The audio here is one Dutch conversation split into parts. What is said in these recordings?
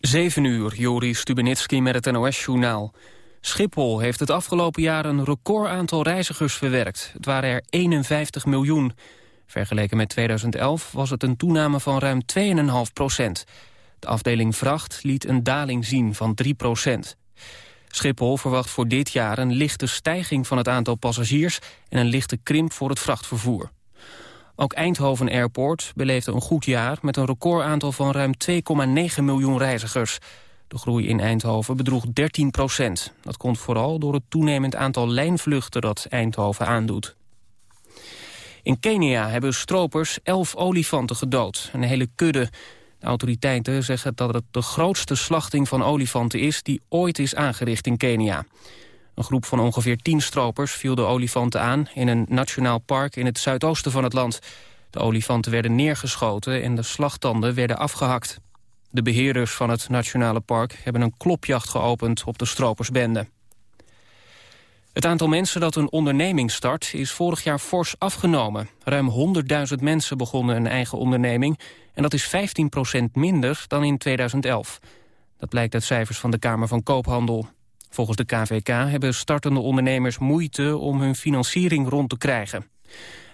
7 uur, Joris Stubenitski met het NOS-journaal. Schiphol heeft het afgelopen jaar een recordaantal reizigers verwerkt. Het waren er 51 miljoen. Vergeleken met 2011 was het een toename van ruim 2,5 procent. De afdeling vracht liet een daling zien van 3 procent. Schiphol verwacht voor dit jaar een lichte stijging van het aantal passagiers... en een lichte krimp voor het vrachtvervoer. Ook Eindhoven Airport beleefde een goed jaar... met een recordaantal van ruim 2,9 miljoen reizigers. De groei in Eindhoven bedroeg 13 procent. Dat komt vooral door het toenemend aantal lijnvluchten dat Eindhoven aandoet. In Kenia hebben stropers elf olifanten gedood, een hele kudde. De autoriteiten zeggen dat het de grootste slachting van olifanten is... die ooit is aangericht in Kenia. Een groep van ongeveer tien stropers viel de olifanten aan... in een nationaal park in het zuidoosten van het land. De olifanten werden neergeschoten en de slagtanden werden afgehakt. De beheerders van het nationale park hebben een klopjacht geopend op de stropersbende. Het aantal mensen dat een onderneming start is vorig jaar fors afgenomen. Ruim 100.000 mensen begonnen een eigen onderneming... en dat is 15% minder dan in 2011. Dat blijkt uit cijfers van de Kamer van Koophandel. Volgens de KVK hebben startende ondernemers moeite om hun financiering rond te krijgen.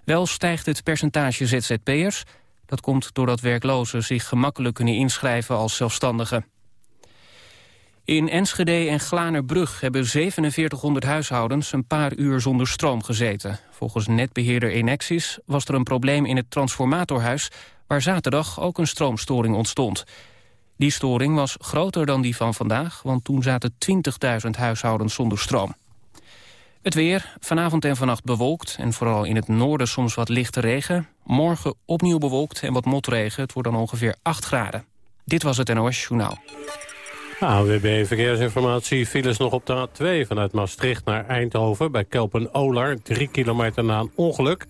Wel stijgt het percentage ZZP'ers. Dat komt doordat werklozen zich gemakkelijk kunnen inschrijven als zelfstandigen. In Enschede en Glanerbrug hebben 4700 huishoudens een paar uur zonder stroom gezeten. Volgens netbeheerder Enexis was er een probleem in het transformatorhuis... waar zaterdag ook een stroomstoring ontstond. Die storing was groter dan die van vandaag, want toen zaten 20.000 huishoudens zonder stroom. Het weer, vanavond en vannacht bewolkt en vooral in het noorden soms wat lichte regen. Morgen opnieuw bewolkt en wat motregen, het wordt dan ongeveer 8 graden. Dit was het NOS Journaal. AWB Verkeersinformatie files nog op de A2 vanuit Maastricht naar Eindhoven... bij Kelpen-Olar, drie kilometer na een ongeluk.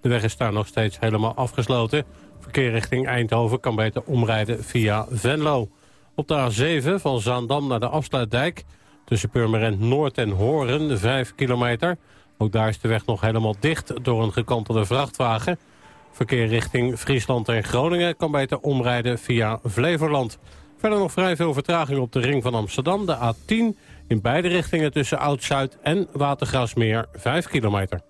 De weg is daar nog steeds helemaal afgesloten. Verkeer richting Eindhoven kan beter omrijden via Venlo. Op de A7 van Zaandam naar de Afsluitdijk... tussen Purmerend Noord en Horen, 5 kilometer. Ook daar is de weg nog helemaal dicht door een gekantelde vrachtwagen. Verkeer richting Friesland en Groningen kan beter omrijden via Flevoland. Verder nog vrij veel vertraging op de ring van Amsterdam, de A10... in beide richtingen tussen Oud-Zuid en Watergrasmeer, 5 kilometer.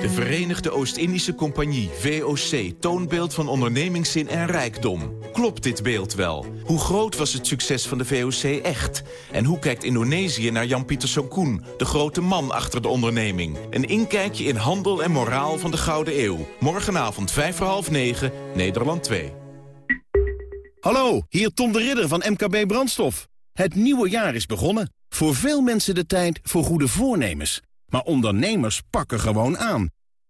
De Verenigde Oost-Indische Compagnie, VOC, toonbeeld van ondernemingszin en rijkdom. Klopt dit beeld wel? Hoe groot was het succes van de VOC echt? En hoe kijkt Indonesië naar Jan-Pieter Sokkoen, de grote man achter de onderneming? Een inkijkje in handel en moraal van de Gouden Eeuw. Morgenavond 5 voor half 9, Nederland 2. Hallo, hier Tom de Ridder van MKB Brandstof. Het nieuwe jaar is begonnen. Voor veel mensen de tijd voor goede voornemens. Maar ondernemers pakken gewoon aan.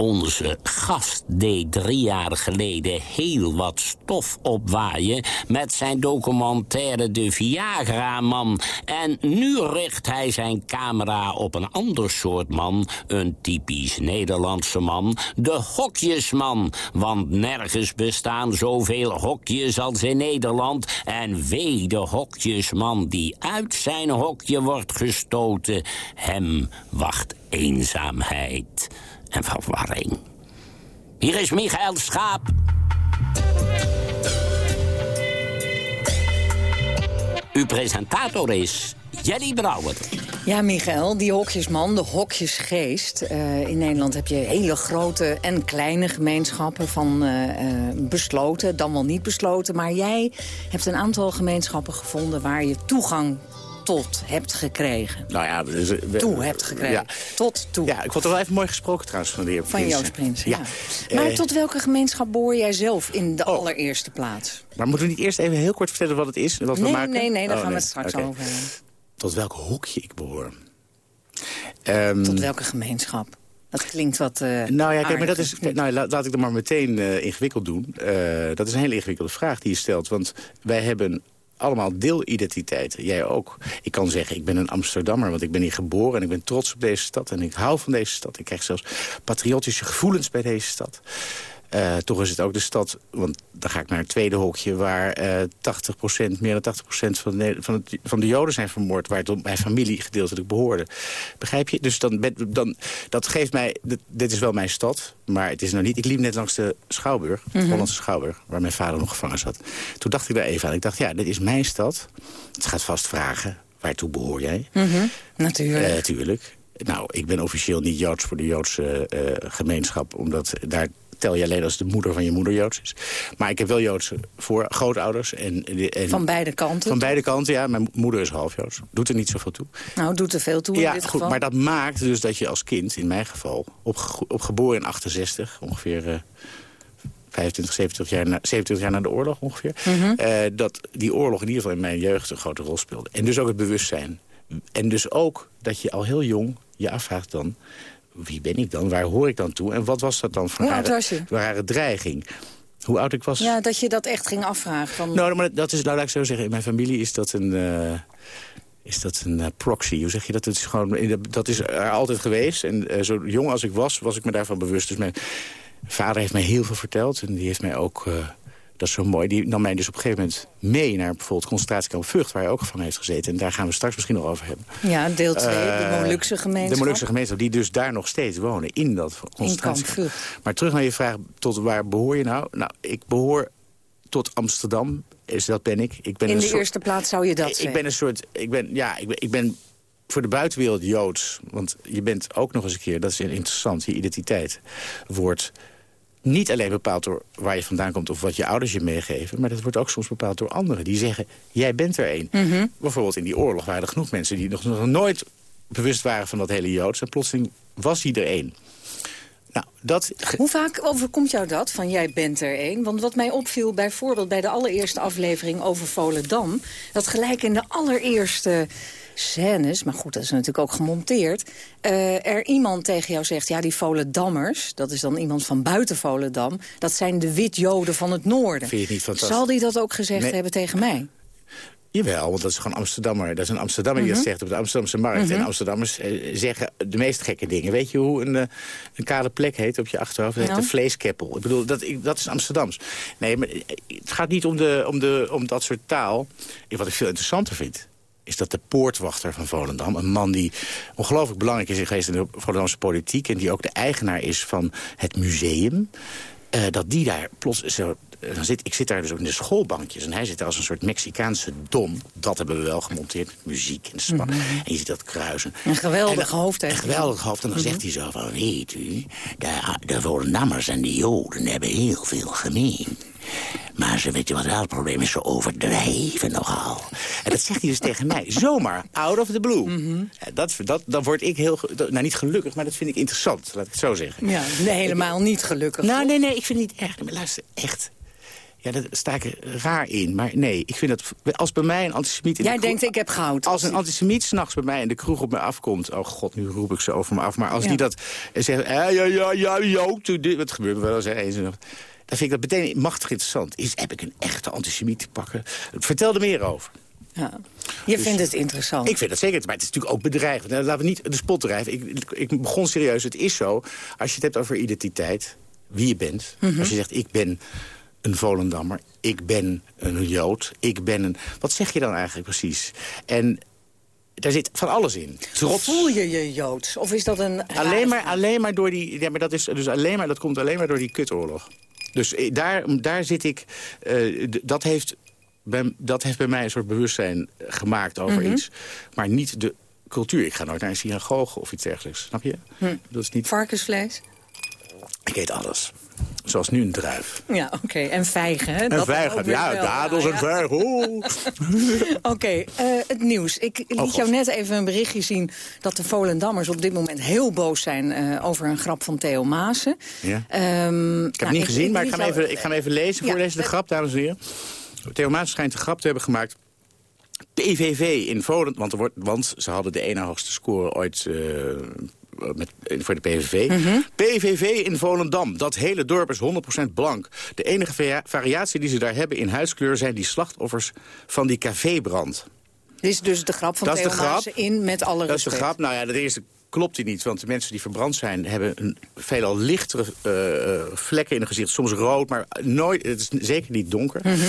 Onze gast deed drie jaar geleden heel wat stof opwaaien... met zijn documentaire De Viagra-man. En nu richt hij zijn camera op een ander soort man... een typisch Nederlandse man, de hokjesman. Want nergens bestaan zoveel hokjes als in Nederland... en wee de hokjesman die uit zijn hokje wordt gestoten. Hem wacht eenzaamheid en verwarring. Hier is Michael Schaap. Uw presentator is Jelly Brouwer. Ja, Michael, die hokjesman, de hokjesgeest. Uh, in Nederland heb je hele grote en kleine gemeenschappen van uh, uh, besloten, dan wel niet besloten. Maar jij hebt een aantal gemeenschappen gevonden waar je toegang tot hebt gekregen. Nou ja, dus, we, toe hebt gekregen. Ja. Tot toe. Ja, ik vond het wel even mooi gesproken trouwens van de heer Van Joost Prins, ja. ja. Maar tot welke gemeenschap behoor jij zelf in de oh. allereerste plaats? Maar moeten we niet eerst even heel kort vertellen wat het is? Wat nee, we maken? nee, nee, daar oh, gaan nee. we het straks okay. over hebben. Tot welk hoekje ik behoor? Um, tot welke gemeenschap? Dat klinkt wat uh, Nou ja, kijk, maar dat is, nou, laat, laat ik dat maar meteen uh, ingewikkeld doen. Uh, dat is een hele ingewikkelde vraag die je stelt. Want wij hebben allemaal deelidentiteiten. Jij ook. Ik kan zeggen, ik ben een Amsterdammer, want ik ben hier geboren... en ik ben trots op deze stad en ik hou van deze stad. Ik krijg zelfs patriotische gevoelens bij deze stad. Uh, toch is het ook de stad, want dan ga ik naar het tweede hokje... waar uh, 80%, meer dan 80% van de, van, het, van de Joden zijn vermoord... waar het mijn familie gedeeltelijk behoorde. Begrijp je? Dus dan, dan, dat geeft mij... Dit, dit is wel mijn stad, maar het is nog niet... Ik liep net langs de Schouwburg, de mm -hmm. Hollandse Schouwburg... waar mijn vader nog gevangen zat. Toen dacht ik daar even aan. Ik dacht, ja, dit is mijn stad. Het gaat vast vragen, waartoe behoor jij? Mm -hmm. Natuurlijk. Uh, natuurlijk. Nou, ik ben officieel niet Joods voor de Joodse gemeenschap... omdat daar tel je alleen als de moeder van je moeder Joods is. Maar ik heb wel Joodse voor grootouders. En, en van beide kanten? Van beide kanten, ja. Mijn moeder is half Joods. Doet er niet zoveel toe. Nou, doet er veel toe ja, in dit goed, geval. Maar dat maakt dus dat je als kind, in mijn geval... op, op geboren in 68, ongeveer... Uh, 25, 70 jaar, na, 27 jaar na de oorlog ongeveer... Mhm. Mm -hmm. uh, dat die oorlog in ieder geval in mijn jeugd een grote rol speelde. En dus ook het bewustzijn. En dus ook dat je al heel jong je afvraagt dan wie ben ik dan? Waar hoor ik dan toe? En wat was dat dan voor Hoe oud was je? rare dreiging? Hoe oud ik was? Ja, dat je dat echt ging afvragen. Van... Nou, maar dat is, nou, laat ik zo zeggen, in mijn familie is dat een... Uh, is dat een uh, proxy? Hoe zeg je dat? Het is gewoon, dat is er altijd geweest. En uh, zo jong als ik was, was ik me daarvan bewust. Dus mijn vader heeft mij heel veel verteld. En die heeft mij ook... dat is zo mooi. Die nam mij dus op een gegeven moment mee naar bijvoorbeeld concentratiekamp Vught... waar hij ook gevangen heeft gezeten. En daar gaan we straks misschien nog over hebben. Ja, deel 2, uh, de Molukse gemeenschap. De Molukse gemeenschap, die dus daar nog steeds wonen, in dat concentratiekamp. Maar terug naar je vraag, tot waar behoor je nou? Nou, ik behoor tot Amsterdam, is, dat ben ik. ik ben in de soort, eerste plaats zou je dat ik, zeggen? Ik ben een soort, ik ben, ja, ik ben, ik ben voor de buitenwereld Joods. Want je bent ook nog eens een keer, dat is interessant, je identiteit wordt niet alleen bepaald door waar je vandaan komt... of wat je ouders je meegeven... maar dat wordt ook soms bepaald door anderen. Die zeggen, jij bent er een. Mm -hmm. Bijvoorbeeld in die oorlog waren er genoeg mensen... die nog, nog nooit bewust waren van dat hele Joods. En plotseling was hij er één. Nou, dat... Hoe vaak overkomt jou dat, van jij bent er één? Want wat mij opviel bijvoorbeeld bij de allereerste aflevering over Volendam... dat gelijk in de allereerste scènes, maar goed, dat is natuurlijk ook gemonteerd... Uh, er iemand tegen jou zegt, ja, die Volendammers... dat is dan iemand van buiten Volendam... dat zijn de wit-joden van het noorden. Vind je het niet fantastisch? Zal die dat ook gezegd nee. hebben tegen mij? Jawel, want dat is gewoon Amsterdammer. Dat is een Amsterdammer die dat zegt op de Amsterdamse markt. Mm -hmm. En Amsterdammers eh, zeggen de meest gekke dingen. Weet je hoe een, uh, een kale plek heet op je achterhoofd? Dat heet Nou. een vleeskeppel. Ik bedoel, dat, dat is Amsterdams. Nee, maar het gaat niet om, de, om, de, om dat soort taal. Wat ik veel interessanter vind is dat de poortwachter van Volendam... een man die ongelooflijk belangrijk is geweest in de Volendamse politiek... en die ook de eigenaar is van het museum... Uh, dat die daar plots zo dan zit, ik zit daar dus ook in de schoolbankjes. En hij zit daar als een soort Mexicaanse dom. Dat hebben we wel gemonteerd. met Muziek en span. Mhm. En je ziet dat kruisen. Een geweldig En dan- hoofd Een geweldig hoofd. En dan Mhm. zegt hij zo van... Weet u, de, de Volendammers en de Joden hebben heel veel gemeen. Maar ze weet je wat wel het probleem is? Ze overdrijven nogal. En dat zegt hij dus tegen mij. Zomaar, out of the blue. Mhm. Ja, dat, dat, dan word ik heel... Nou, niet gelukkig, maar dat vind ik interessant. Laat ik het zo zeggen. Ja, nee, helemaal niet gelukkig. Nou, nee, nee, ik vind het niet erg. Maar luister, echt. Ja, daar sta ik raar in. Maar nee, ik vind dat... Als bij mij een antisemiet... in de Jij denkt, ik heb goud. Als een antisemiet s'nachts bij mij in de kroeg op me afkomt... Oh god, nu roep ik ze over me af. Maar als Ja. die dat eh, zegt... eh, ja, ja, ja, doe dit. Wat gebeurt er wel eens, eens en nog. Dan vind ik dat meteen machtig interessant. Is, heb ik een echte antisemiet te pakken? Vertel er meer over. Ja. Je Dus- vindt het interessant. Ik vind dat zeker. Maar het is natuurlijk ook bedreigend. Nou, laten we niet de spot drijven. Ik, ik, ik begon serieus. Het is zo, als je het hebt over identiteit, wie je bent. Mhm. Als je zegt, ik ben een Volendammer, ik ben een Jood, ik ben een... Wat zeg je dan eigenlijk precies? En daar zit van alles in. Trots. Voel je je Joods? Of is dat een... Alleen maar, alleen maar door die... Ja, maar dat, is dus alleen maar, dat komt alleen maar door die kutoorlog. Dus eh, daar, daar zit ik... eh, dat, heeft bij, dat heeft bij mij een soort bewustzijn gemaakt over Mhm. iets. Maar niet de cultuur. Ik ga nooit naar een synagoge of iets dergelijks. Snap je? Hm. Dat is niet... Varkensvlees? Ik eet alles. Zoals nu een druif. Ja, oké. En vijgen, hè? En Dat vijgen. Ja, dadels en vijgen. Oké, eh, het nieuws. Ik liet Oh, God. jou net even een berichtje zien... dat de Volendammers op dit moment heel boos zijn... eh, over een grap van Theo Maassen. Ja. Ehm, Ik heb hem niet gezien, maar ik ga, hem even, ik ga even lezen. Ja, Voorlezen de grap, dames en heren. Theo Maas schijnt een grap te hebben gemaakt. PVV in Volendam, want, want ze hadden de ene hoogste score ooit eh, met, voor de PVV. Mhm. PVV in Volendam, dat hele dorp is 100% blank. De enige varia- variatie die ze daar hebben in huidskleur... zijn die slachtoffers van die cafébrand. Dit is dus de grap van Dat Theo grap. Maassen in met alle Dat is de respect. grap. Nou ja, de eerste klopt die niet. Want de mensen die verbrand zijn... hebben een veelal lichtere eh, eh, vlekken in het gezicht. Soms rood, maar nooit, het is zeker niet donker. Mhm.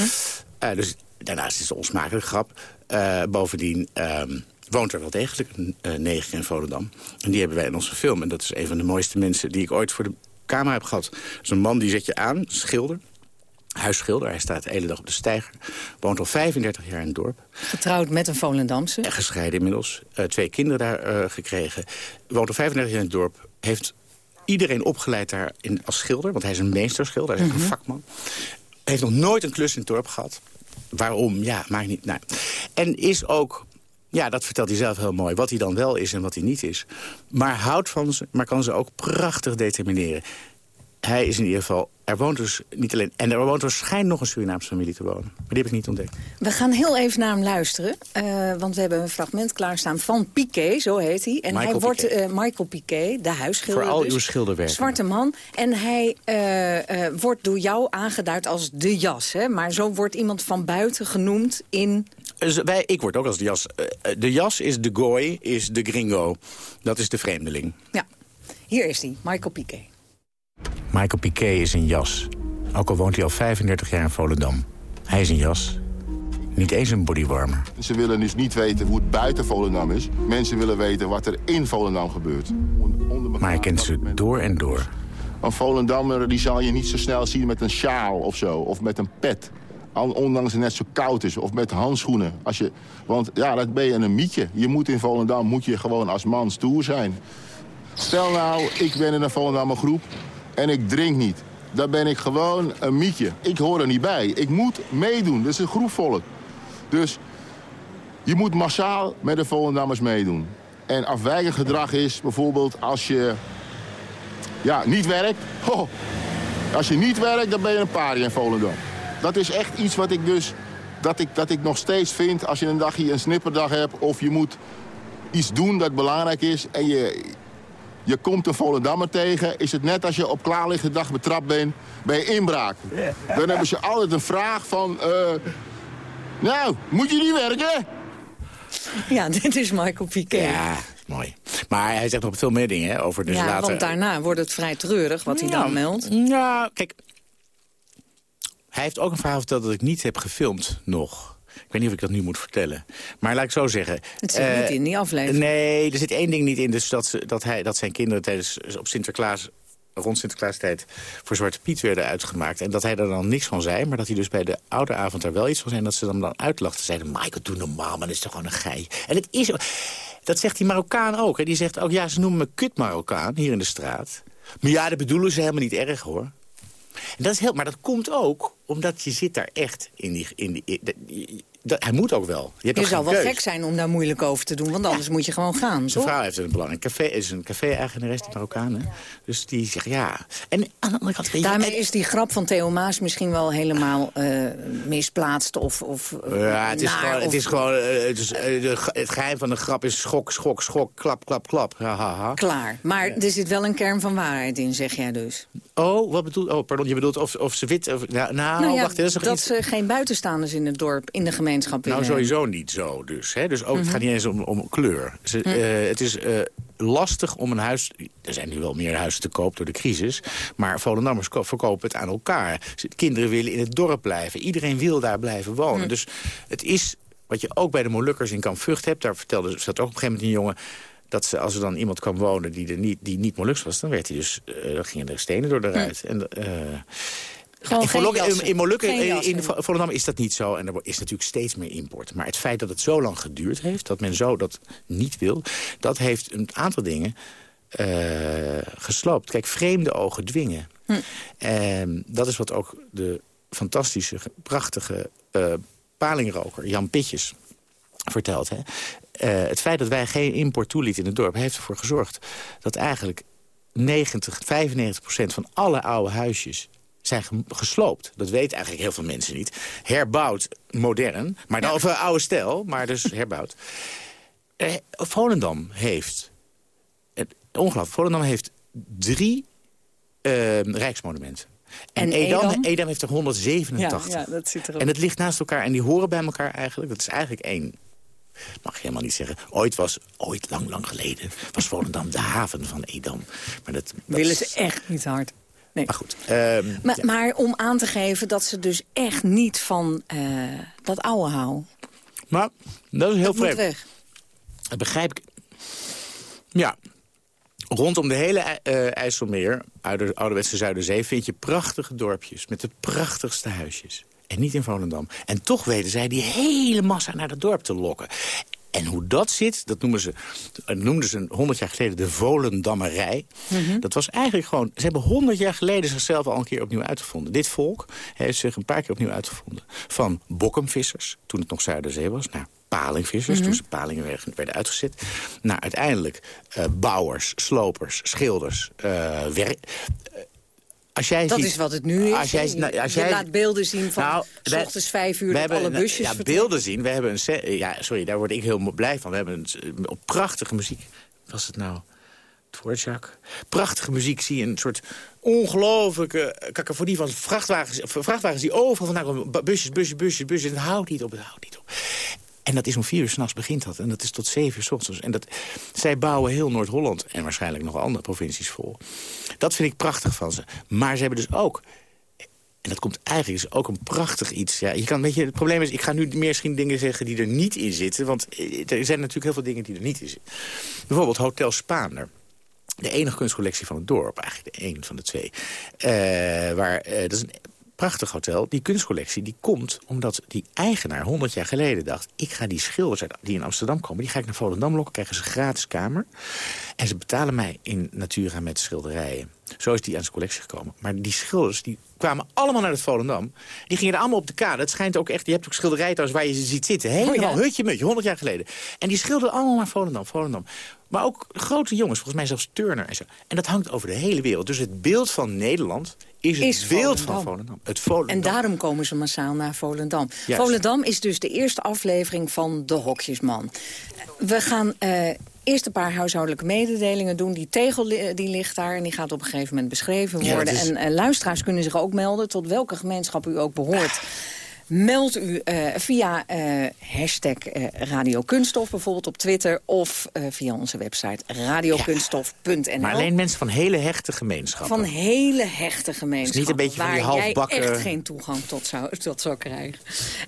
Eh, dus daarnaast is het een onsmakelijke grap. Eh, bovendien ehm, woont er wel degelijk een uh, neger in Volendam. En die hebben wij in onze film. En dat is een van de mooiste mensen die ik ooit voor de camera heb gehad. Dat is een man die zet je aan, schilder. Huisschilder, hij staat de hele dag op de steiger. Woont al 35 jaar in het dorp. Getrouwd met een Volendamse. En gescheiden inmiddels. Eh, twee kinderen daar eh, gekregen. Woont al 35 jaar in het dorp. Heeft iedereen opgeleid daar in, als schilder. Want hij is een meesterschilder, hij is echt Mhm. een vakman. Heeft nog nooit een klus in het dorp gehad. Waarom? Ja, maakt niet... Nou. En is ook... Ja, dat vertelt hij zelf heel mooi. Wat hij dan wel is en wat hij niet is. Maar houdt van ze, maar kan ze ook prachtig determineren. Hij is in ieder geval... Er woont dus niet alleen... En er woont waarschijnlijk nog een Surinaamse familie te wonen. Maar die heb ik niet ontdekt. We gaan heel even naar hem luisteren. eh, want we hebben een fragment klaarstaan van Piqué, zo heet hij. En Michael hij wordt Piqué. eh, Michael Piqué, de huisschilder. Voor al dus. uw schilderwerken. Zwarte man. En hij eh, eh, wordt door jou aangeduid als de jas. Hè? Maar zo wordt iemand van buiten genoemd in... Dus wij, ik word ook als de jas. eh, eh, de jas is de gooi, is de gringo. Dat is de vreemdeling. Ja, hier is hij, Michael Piqué. Michael Piqué is een jas. Ook al woont hij al 35 jaar in Volendam. Hij is een jas. Niet eens een bodywarmer. Ze willen dus niet weten hoe het buiten Volendam is. Mensen willen weten wat er in Volendam gebeurt. Maar hij kent ze door en door. Een Volendammer die zal je niet zo snel zien met een sjaal of zo. Of met een pet. Ondanks het net zo koud is. Of met handschoenen. Als je, want ja, dat ben je een mietje. Je moet in Volendam moet je gewoon als man stoer zijn. Stel nou, ik ben in een Volendammer groep en ik drink niet. Dan ben ik gewoon een mietje. Ik hoor er niet bij. Ik moet meedoen. Dat is een groep volk. Dus je moet massaal met de Volendammers meedoen. En afwijkend gedrag is bijvoorbeeld als je ja, niet werkt. Als je niet werkt, dan ben je een paria in Volendam. Dat is echt iets wat ik dus, dat ik, dat ik nog steeds vind als je een dagje een snipperdag hebt... of je moet iets doen dat belangrijk is en je, je komt een Volendammer tegen... is het net als je op klaarlichte dag betrapt bent bij inbraak. Dan hebben ze altijd een vraag van... eh, nou, moet je niet werken? Ja, dit is Michael Piqué. Ja, mooi. Maar hij zegt nog veel meer dingen hè, over dus ja, later... want daarna wordt het vrij treurig wat hij Ja, dan meldt. Ja, kijk. Hij heeft ook een verhaal verteld dat ik niet heb gefilmd nog. Ik weet niet of ik dat nu moet vertellen. Maar laat ik zo zeggen. Het zit eh, niet in die aflevering. Nee, er zit één ding niet in. Dus dat, ze, dat, hij, dat zijn kinderen tijdens op Sinterklaas rond Sinterklaastijd voor Zwarte Piet werden uitgemaakt. En dat hij er dan niks van zei, maar dat hij dus bij de oude avond er wel iets van zei. En dat ze hem dan uitlachten. Zeiden, Michael, doe normaal, maar dat is toch gewoon een gei. En het is... Dat zegt die Marokkaan ook. Hè. Die zegt ook, ja, ze noemen me kut Marokkaan hier in de straat. Maar ja, dat bedoelen ze helemaal niet erg, hoor. Dat is heel, maar dat komt ook omdat je zit daar echt in die... In die dat, hij moet ook wel. Je, je zou wel gek zijn om daar moeilijk over te doen, want anders moet je gewoon gaan. Zijn vrouw heeft een belangrijk café, is een café-eigenares, die Marokkaan. Dus die zegt ja. En aan de andere kant... Daarmee is die grap van Theo Maas misschien wel helemaal uh, misplaatst of, of Ja, het is gewoon... Het, is gewoon uh, het, is, uh, het geheim van de grap is schok, schok, schok, klap, klap, klap. Ha, ha, ha. Klaar. Maar ja. er zit wel een kern van waarheid in, zeg jij dus. Oh, wat bedoelt... Oh, pardon, je bedoelt of, of ze wit... Of, nou, nou, nou ja, wacht, dat dat iets... ze geen buitenstaanders in het dorp, in de gemeenschap Nou, sowieso niet zo dus. Hè? Dus ook, het Mhm. gaat niet eens om, om kleur. Ze, Hm. eh, het is eh, lastig om een huis... Er zijn nu wel meer huizen te koop door de crisis. Maar Volendammers ko- verkopen het aan elkaar. Kinderen willen in het dorp blijven. Iedereen wil daar blijven wonen. Hm. Dus het is wat je ook bij de Molukkers in Kamp Vught hebt. Daar vertelde zat ook op een gegeven moment een jongen dat ze, als er dan iemand kwam wonen die, er niet, die niet Moluks was... dan, werd hij dus, eh, dan gingen er stenen door de ruit. En, Gewoon in, Molukken, in, in Vo- Volendam is dat niet zo. En er is natuurlijk steeds meer import. Maar het feit dat het zo lang geduurd heeft, dat men zo dat niet wil... dat heeft een aantal dingen eh, gesloopt. Kijk, vreemde ogen dwingen. Hm. En dat is wat ook de fantastische, ge- prachtige eh, palingroker Jan Pitjes vertelt. Hè? Eh, het feit dat wij geen import toelieten in het dorp... heeft ervoor gezorgd dat eigenlijk 90, 95 procent van alle oude huisjes zijn ge- gesloopt. Dat weten eigenlijk heel veel mensen niet. Herbouwd, modern, maar dan, of eh, oude stijl, maar dus herbouwd. Eh, Volendam heeft, eh, ongelooflijk, Volendam heeft drie eh, rijksmonumenten. En, En Edam, Edam? Edam heeft er 187. Ja, ja, dat zit erop. En het ligt naast elkaar en die horen bij elkaar eigenlijk. Dat is eigenlijk één. Mag je helemaal niet zeggen. Ooit was, ooit lang, lang geleden, was Volendam de haven van Edam. Maar dat, dat Willen ze echt niet hard. Nee. Maar goed. ehm, Maar, ja. maar om aan te geven dat ze dus echt niet van eh, dat oude houden. Maar dat is heel Dat moet vreemd. weg. Dat begrijp ik. Ja. Rondom de hele eh IJsselmeer, oude, ouderwetse Zuiderzee... vind je prachtige dorpjes met de prachtigste huisjes. En niet in Volendam. En toch weten zij die hele massa naar het dorp te lokken. En hoe dat zit, dat noemen ze, dat noemden ze 100 jaar geleden de Volendammerij. Dat was eigenlijk gewoon... Ze hebben 100 jaar geleden zichzelf al een keer opnieuw uitgevonden. Dit volk heeft zich een paar keer opnieuw uitgevonden. Van bokkumvissers, toen het nog Zuiderzee was, naar palingvissers, Mhm. toen ze palingen werden, werden uitgezet. Naar uiteindelijk eh, bouwers, slopers, schilders, eh werk... als jij Dat ziet- is wat het nu is. Als jij, nou, als je jij, laat beelden zien van Nou, s ochtends vijf uur we dat alle busjes Ja, beelden zien. We hebben een... Ja, sorry, daar word ik heel blij van. We hebben een, op prachtige muziek. Was het nou... Dvorak. Prachtige muziek zie je een soort ongelooflijke cacophonie van vrachtwagens, vrachtwagens die overal vandaan komen. Bu- Busjes, busjes, busjes, busjes. Het houdt niet op, het houdt niet op. En dat is om vier uur s'nachts begint dat. En dat is tot zeven uur s ochtends. En dat, zij bouwen heel Noord-Holland en waarschijnlijk nog andere provincies vol. Dat vind ik prachtig van ze. Maar ze hebben dus ook en dat komt eigenlijk is ook een prachtig iets. Ja, je kan, weet je, het probleem is, ik ga nu meer misschien dingen zeggen die er niet in zitten. Want eh, er zijn natuurlijk heel veel dingen die er niet in zitten. Bijvoorbeeld Hotel Spaander. De enige kunstcollectie van het dorp, eigenlijk de één van de twee. Eh, waar, eh, dat is een prachtig hotel. Die kunstcollectie die komt omdat die eigenaar 100 jaar geleden dacht... ik ga die schilders die in Amsterdam komen, die ga ik naar Volendam lokken... krijgen ze gratis kamer. En ze betalen mij in Natura met schilderijen. Zo is die aan zijn collectie gekomen. Maar die schilders die kwamen allemaal naar het Volendam. Die gingen er allemaal op de kade. Het schijnt ook echt, je hebt ook schilderijen trouwens waar je ze ziet zitten. Helemaal Oh ja. hutje mutje, 100 jaar geleden. En die schilderden allemaal naar Volendam, Volendam. Maar ook grote jongens, volgens mij zelfs Turner en zo. En dat hangt over de hele wereld. Dus het beeld van Nederland is het Is beeld Volendam. van Volendam. Het Volendam. En daarom komen ze massaal naar Volendam. Juist. Volendam is dus de eerste aflevering van De Hokjesman. We gaan eh, eerst een paar huishoudelijke mededelingen doen. Die tegel li- die ligt daar en die gaat op een gegeven moment beschreven worden. is- En eh, luisteraars kunnen zich ook melden tot welke gemeenschap u ook behoort. Meld u eh, via eh, hashtag eh, Radio Kunststof, bijvoorbeeld op Twitter... of eh, via onze website radiokunststof.nl. Maar alleen mensen van hele hechte gemeenschappen. Van hele hechte gemeenschappen. Dus niet een beetje van waar die halfbakken- jij echt geen toegang tot zou, tot zou krijgen.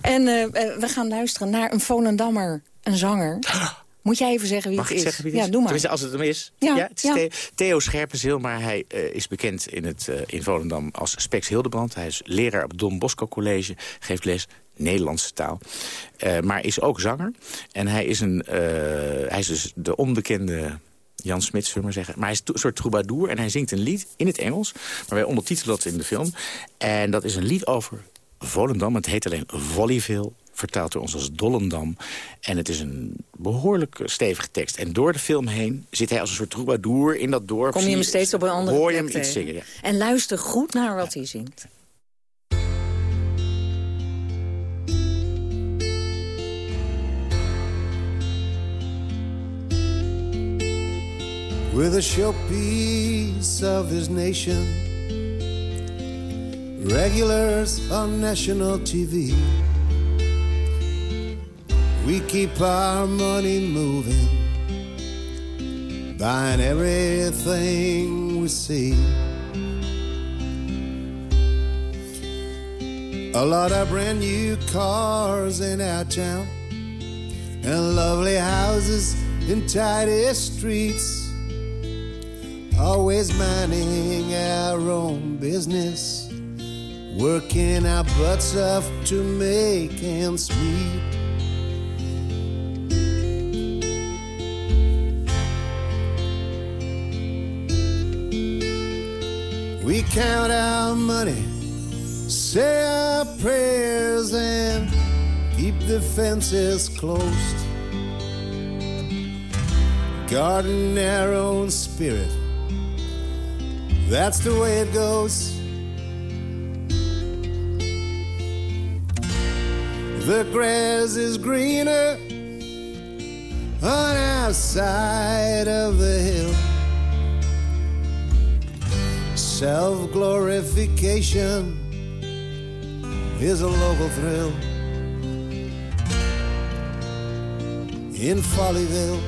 En eh, eh, we gaan luisteren naar een Volendammer, een zanger. Moet jij even zeggen wie Mag het ik is? zeggen wie het is? Ja, doe maar. Tenminste, als het hem is. Ja, het is ja. Theo Scherpenzeel, maar hij eh, is bekend in, het, eh, in Volendam als Spex Hildebrand. Hij is leraar op het Don Bosco College, geeft les Nederlandse taal. Eh, maar is ook zanger. En hij is, een, hij is dus de onbekende Jan Smit, zullen we maar zeggen. Maar hij is een soort troubadour en hij zingt een lied in het Engels. Maar wij ondertitelen dat in de film. En dat is een lied over Volendam. Het heet alleen Volleyville, vertaald door ons als Dollendam. En het is een behoorlijk stevige tekst. En door de film heen zit hij als een soort troubadour in dat dorp. Kom je hem steeds op een andere Hoor je hem iets zingen, ja. En luister goed naar wat hij zingt. With a showpiece of his nation, regulars on national TV. We keep our money moving, buying everything we see. A lot of brand new cars in our town, and lovely houses in tidy streets. Always minding our own business, working our butts off to make ends meet. We count our money, say our prayers, and keep the fences closed. Guarding our own spirit, that's the way it goes. The grass is greener on our side of the hill. Self glorification is a local thrill. In Follyville.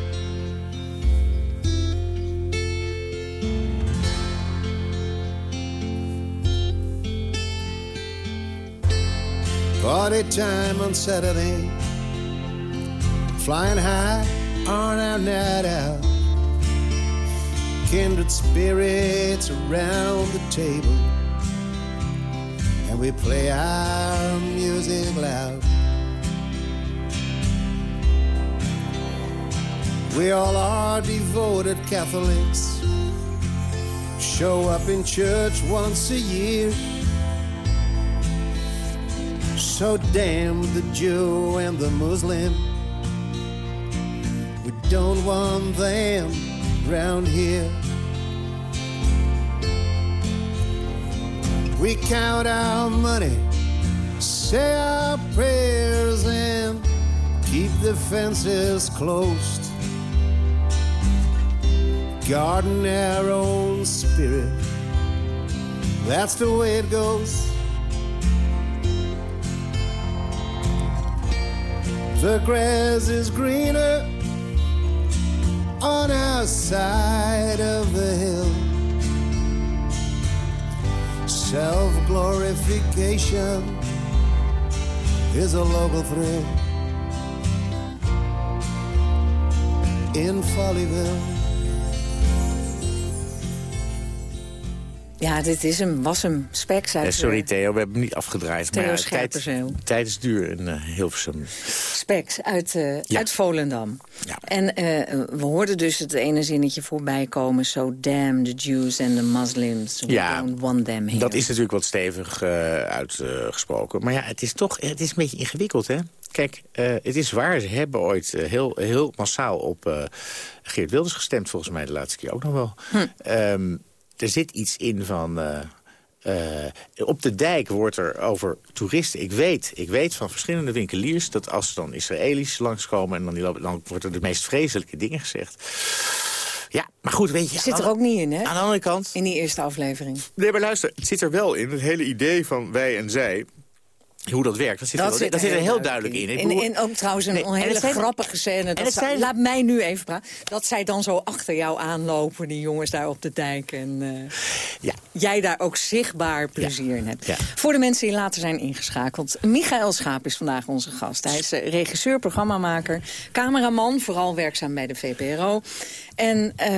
Party time on Saturday, flying high on our night out kindred spirits around the table and we play our music loud. We all are devoted Catholics, show up in church once a year. So damn the Jew and the Muslim. We don't want them round here. We count our money, say our prayers, and keep the fences closed. Guarding our own spirit, that's the way it goes. The grass is greener on our side of the hill. Self glorification is a local thrill in Follyville. Ja, dit is hem, was hem. Specs uit Eh, sorry eh, Theo, we hebben hem niet afgedraaid. Theo maar ja, tijd, tijd is duur in uh, Hilversum. Specs uit, eh, Ja. uit Volendam. En eh, we hoorden dus het ene zinnetje voorbij komen. So damn the Jews and the Muslims. We Ja, don't want them here. Dat is natuurlijk wat stevig eh, uitgesproken. maar ja, het is toch het is een beetje ingewikkeld, hè? Kijk, eh, het is waar, ze hebben ooit eh, heel, heel massaal op eh, Geert Wilders gestemd... volgens mij de laatste keer ook nog wel. Ehm, er zit iets in van... eh, eh, op de dijk wordt er over toeristen... Ik weet, ik weet van verschillende winkeliers... dat als dan Israëli's langskomen... en dan, die lopen, dan wordt er de meest vreselijke dingen gezegd. Ja, maar goed, weet je... Zit er ook niet in, hè? Aan de andere kant... In die eerste aflevering. Nee, maar luister, het zit er wel in. Het hele idee van wij en zij hoe dat werkt. Dat zit, Dat er, zit dat zit heel heel duidelijk in. En, ook trouwens een Nee, hele zijn- grappige scène. Dat het ze- zijn- Laat mij nu even praten. Dat zij dan zo achter jou aanlopen, die jongens daar op de dijk. En eh, Ja. jij daar ook zichtbaar plezier in hebt. Ja. Voor de mensen die later zijn ingeschakeld. Michael Schaap is vandaag onze gast. Hij is eh, regisseur, programmamaker, cameraman. Vooral werkzaam bij de VPRO. En eh,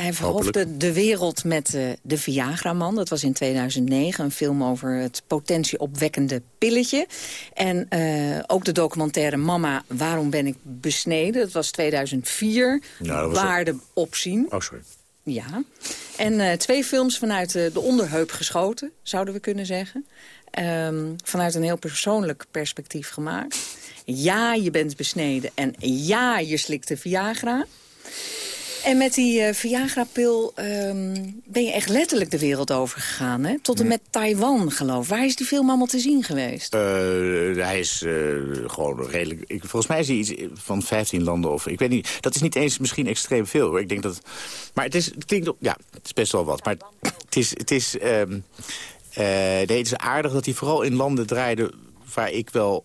hij verhoofde de wereld met eh, de Viagra-man. Dat was in 2009 een film over het potentieopwekkende pilletje. En eh, ook de documentaire Mama, waarom ben ik besneden? Dat was 2004. Ja, dat was Waarde opzien. Oh, sorry. Ja. En twee films vanuit de onderheup geschoten, zouden we kunnen zeggen. Ehm, vanuit een heel persoonlijk perspectief gemaakt. Ja, je bent besneden. En ja, je slikte Viagra. En met die eh, Viagra-pil ehm, ben je echt letterlijk de wereld over gegaan. Hè? Tot en met Taiwan, geloof ik. Waar is die film allemaal te zien geweest? Eh, hij is eh, gewoon redelijk... Ik, volgens mij is hij iets van 15 landen of... Ik weet niet, dat is niet eens misschien extreem veel. Hoor. Ik denk dat... Maar het, is, het klinkt... Ja, het is best wel wat. Maar het is... Het is ehm, eh, nee, het is aardig dat hij vooral in landen draaide waar ik wel...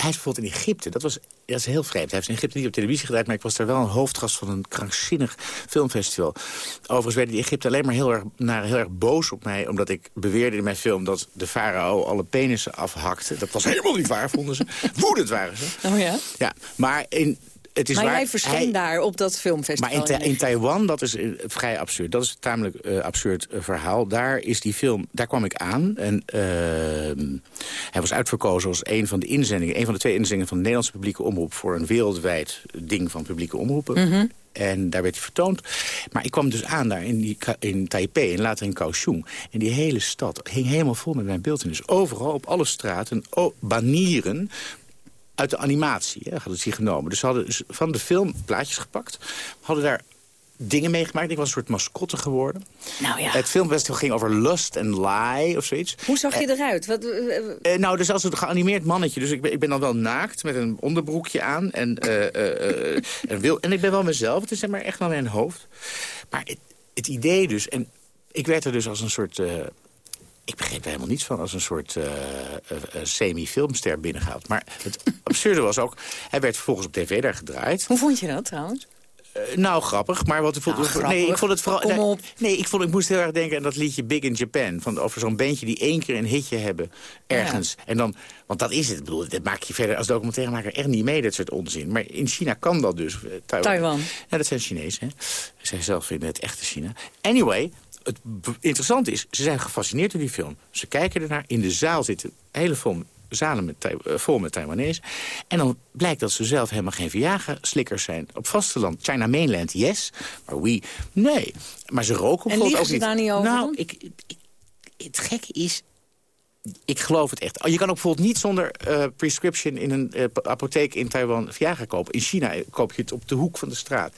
Hij is bijvoorbeeld in Egypte. Dat, was, dat is heel vreemd. Hij heeft in Egypte niet op televisie gedraaid... maar ik was daar wel een hoofdgast van een krankzinnig filmfestival. Overigens werden die Egypte alleen maar heel erg, naar, heel erg boos op mij... omdat ik beweerde in mijn film dat de farao alle penissen afhakte. Dat was helemaal niet waar, vonden ze. Woedend waren ze. Oh ja? Ja, maar in, het is maar waar... jij verscheen hij- daar op dat filmfestival. maar in, Ta- in in Taiwan, dat is eh, vrij absurd. Dat is een tamelijk eh, absurd eh, verhaal. Daar is die film, daar kwam ik aan. En ehm, hij was uitverkozen als een van de inzendingen... een van de twee inzendingen van de Nederlandse publieke omroep... voor een wereldwijd ding van publieke omroepen. Mhm. En daar werd hij vertoond. Maar ik kwam dus aan daar in, die, in Taipei en later in Kaohsiung. En die hele stad hing helemaal vol met mijn beeldenis. Overal, op alle straten, banieren uit de animatie hè, hadden ze die genomen. Dus ze hadden van de film plaatjes gepakt. Hadden daar dingen meegemaakt. Ik was een soort mascotte geworden. Nou ja. Het filmfestival ging over lust en lie of zoiets. Hoe zag je eruit? Wat, eh, eh, Eh, nou, dus als een geanimeerd mannetje. Dus ik ben, ik ben dan wel naakt met een onderbroekje aan. En, eh, eh, eh, en, wil, en ik ben wel mezelf. Het is zeg maar echt wel mijn hoofd. Maar het, het idee dus... En ik werd er dus als een soort... ik begreep er helemaal niets van als een soort eh, eh, eh, semi-filmster binnengehaald. Maar het absurde was ook, hij werd vervolgens op tv daar gedraaid. Hoe vond je dat trouwens? Nou, grappig, maar wat ik vond... Nou, nee, grappig. ik vond het vooral... Kom nee, op. Nee, ik, vond, ik moest heel erg denken aan dat liedje Big in Japan. Van, over zo'n bandje die één keer een hitje hebben ergens. En dan, want dat is het. Ik bedoel, dat maak je verder als documentairemaker echt niet mee, dat soort onzin. Maar in China kan dat dus. Taiwan. Taiwan. Ja, dat zijn Chinezen, hè. Zij zelf vinden het echte China. Anyway, het interessante is, ze zijn gefascineerd door die film. Ze kijken ernaar. In de zaal zitten hele vol zalen met, eh, vol met Taiwanese. En dan blijkt dat ze zelf helemaal geen Viagra-slikkers zijn. Op vasteland, China Mainland, yes. Maar we, nee. Maar ze roken En bijvoorbeeld liegen ook ze niet. daar niet over Nou, ik, het gekke is... Ik geloof het echt. Oh, Je kan ook bijvoorbeeld niet zonder eh, prescription in een eh, apotheek in Taiwan Viagra kopen. In China eh, koop je het op de hoek van de straat.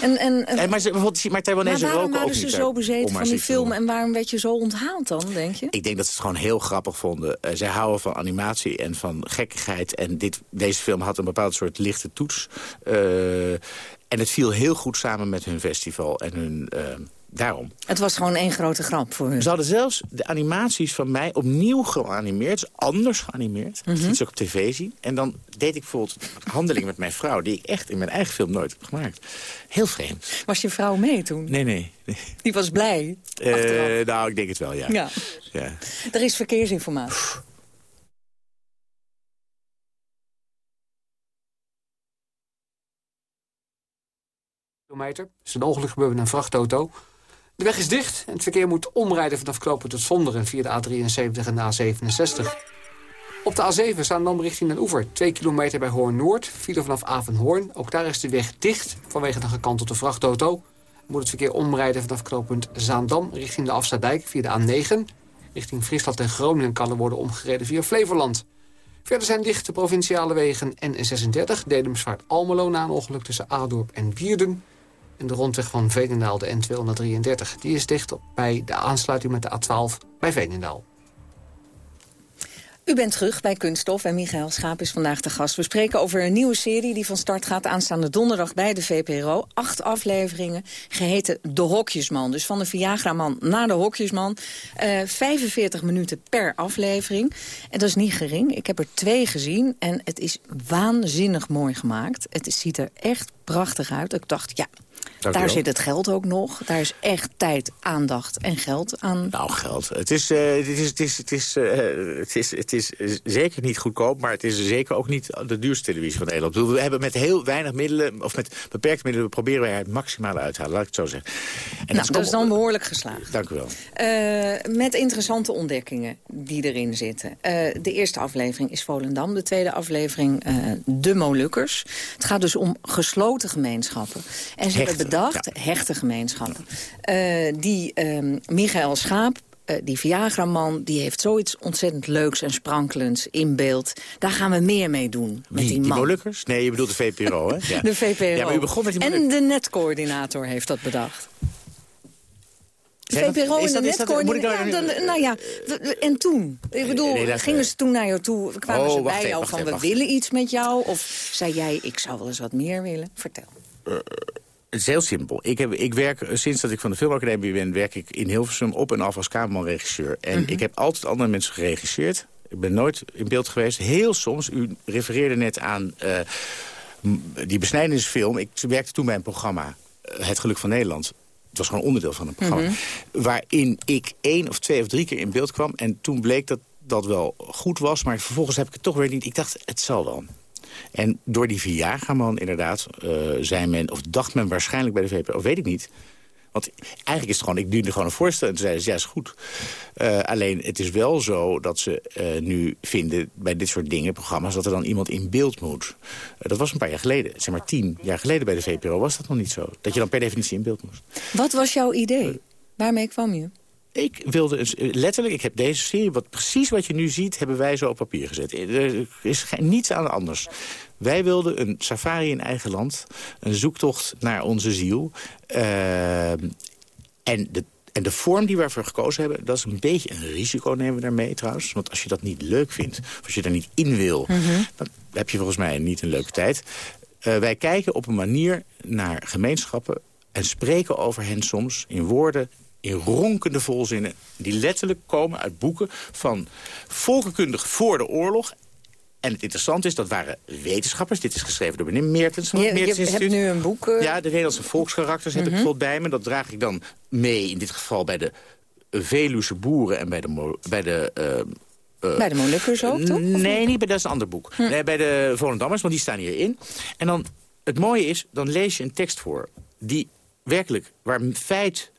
En, en, en- maar, ze, bijvoorbeeld, maar Taiwanese waarom roken ook waren niet. ze hè, zo om bezeten van die film... en waarom werd je zo onthaald dan, denk je? Ik denk dat ze het gewoon heel grappig vonden. Eh, zij houden van animatie en van gekkigheid. En dit, deze film had een bepaald soort lichte toets. En het viel heel goed samen met hun festival. En hun, eh, daarom. Het was gewoon één grote grap voor hun. Ze hadden zelfs de animaties van mij opnieuw geanimeerd. Dus anders geanimeerd. Mhm. Dat liet ze ook op tv zien. En dan deed ik bijvoorbeeld handeling met mijn vrouw... die ik echt in mijn eigen film nooit heb gemaakt. Heel vreemd. Was je vrouw mee toen? Nee, nee. nee. Die was blij. Eh, nou, ik denk het wel, ja. Ja. ja. Er is verkeersinformatie. kilometer. Er is een ongeluk gebeurd met een vrachtauto. De weg is dicht en het verkeer moet omrijden vanaf Knopen tot Vonderen... via de A73 en de A67. Op de A7 staan dan richting Den Oever. 2 kilometer bij Hoorn-Noord, file vanaf Avenhoorn. Ook daar is de weg dicht vanwege een gekantelde vrachtauto. Moet het verkeer omrijden vanaf knooppunt Zaandam... richting de Afstadijk via de A9. Richting Friesland en Groningen kan er worden omgereden via Flevoland. Verder zijn dicht de provinciale wegen N36... Dedemsvaart-Almelo na een ongeluk tussen Adorp en Wierden... De rondweg van Veenendaal, de N233. Die is dicht bij de aansluiting met de A12 bij Veenendaal. U bent terug bij Kunststof en Michael Schaap is vandaag de gast. We spreken over een nieuwe serie die van start gaat aanstaande donderdag bij de VPRO. Acht afleveringen, geheten De Hokjesman. Dus van de Viagra-man naar de Hokjesman. Uh, 45 minuten per aflevering. En dat is niet gering. Ik heb er twee gezien en het is waanzinnig mooi gemaakt. Het ziet er echt prachtig uit. Ik dacht, ja, daar zit het geld ook nog. Daar is echt tijd, aandacht en geld aan. Nou, geld. Het is, uh, het is, het is, het is, uh, het is, het is zeker niet goedkoop, maar het is zeker ook niet de duurste televisie van Nederland. We hebben met heel weinig middelen, of met beperkte middelen, proberen wij het maximale uit te halen. Laat ik het zo zeggen. En nou, dat is dan behoorlijk geslaagd. Dank u wel. Uh, met interessante ontdekkingen die erin zitten. de eerste aflevering is Volendam, de tweede aflevering De Molukkers. Het gaat dus om gesloten gemeenschappen. En ze hebben bedacht, hechte gemeenschappen. Uh, die uh, Michael Schaap, uh, die Viagra-man, die heeft zoiets ontzettend leuks en sprankelends in beeld. Daar gaan we meer mee doen, met die man. Die Molukkers? Nee, je bedoelt de VPRO, hè? Ja. De VPRO. Ja, maar u begon met die en de netcoördinator heeft dat bedacht. De VPRO en de netcoördinator. Nou ja, en toen? Ik bedoel, nee, gingen ze toen naar jou toe? Kwamen oh, ze bij jou van, we willen iets met jou? Of zei jij, ik zou wel eens wat meer willen? Vertel. Uh, het is heel simpel. Ik, heb, ik werk, eh, sinds dat ik van de filmacademie ben... werk ik in Hilversum op en af als cameraman-regisseur. En mhm. ik heb altijd andere mensen geregisseerd. Ik ben nooit in beeld geweest. Heel soms, u refereerde net aan uh, die besnijdingsfilm. Ik werkte toen bij een programma, eh, Het Geluk van Nederland. Het was gewoon onderdeel van een programma. Mhm. Waarin ik één of twee of drie keer in beeld kwam. En toen bleek dat dat wel goed was. Maar vervolgens heb ik het toch weer niet... Ik dacht, het zal wel. En door die Viagra-man inderdaad, uh, zei men, of dacht men waarschijnlijk bij de VPRO, weet ik niet... Want eigenlijk is het gewoon, ik duurde gewoon een voorstel en toen zeiden ze, ja, is goed. Uh, alleen, het is wel zo dat ze uh, nu vinden bij dit soort dingen, programma's... dat er dan iemand in beeld moet. Uh, dat was een paar jaar geleden, zeg maar tien jaar geleden bij de VPRO was dat nog niet zo. Dat je dan per definitie in beeld moest. Wat was jouw idee? Waarmee kwam je? Ik wilde eh, letterlijk, ik heb deze serie, wat, precies wat je nu ziet, hebben wij zo op papier gezet. Er is niets aan anders. Wij wilden een safari in eigen land, een zoektocht naar onze ziel. Uh, en de en de vorm die we ervoor gekozen hebben, dat is een beetje een risico nemen we daarmee trouwens. Want als je dat niet leuk vindt, of als je daar niet in wil... Mhm. dan heb je volgens mij niet een leuke tijd. Uh, wij kijken op een manier naar gemeenschappen en spreken over hen soms in woorden in ronkende volzinnen... die letterlijk komen uit boeken van volkenkundigen voor de oorlog... En het interessante is, dat waren wetenschappers. Dit is geschreven door meneer Meertens van het Je, je hebt nu een boek... Uh... Ja, de Nederlandse volkskarakters heb ik bijvoorbeeld mhm. bij me. Dat draag ik dan mee, in dit geval bij de Veluwse boeren... en bij de, bij de uh, bij de Molukkers ook, toch? Nee, niet bij, dat is een ander boek. Hm. Nee, bij de Volendammers, want die staan hierin. En dan, het mooie is, dan lees je een tekst voor... die werkelijk, waar feit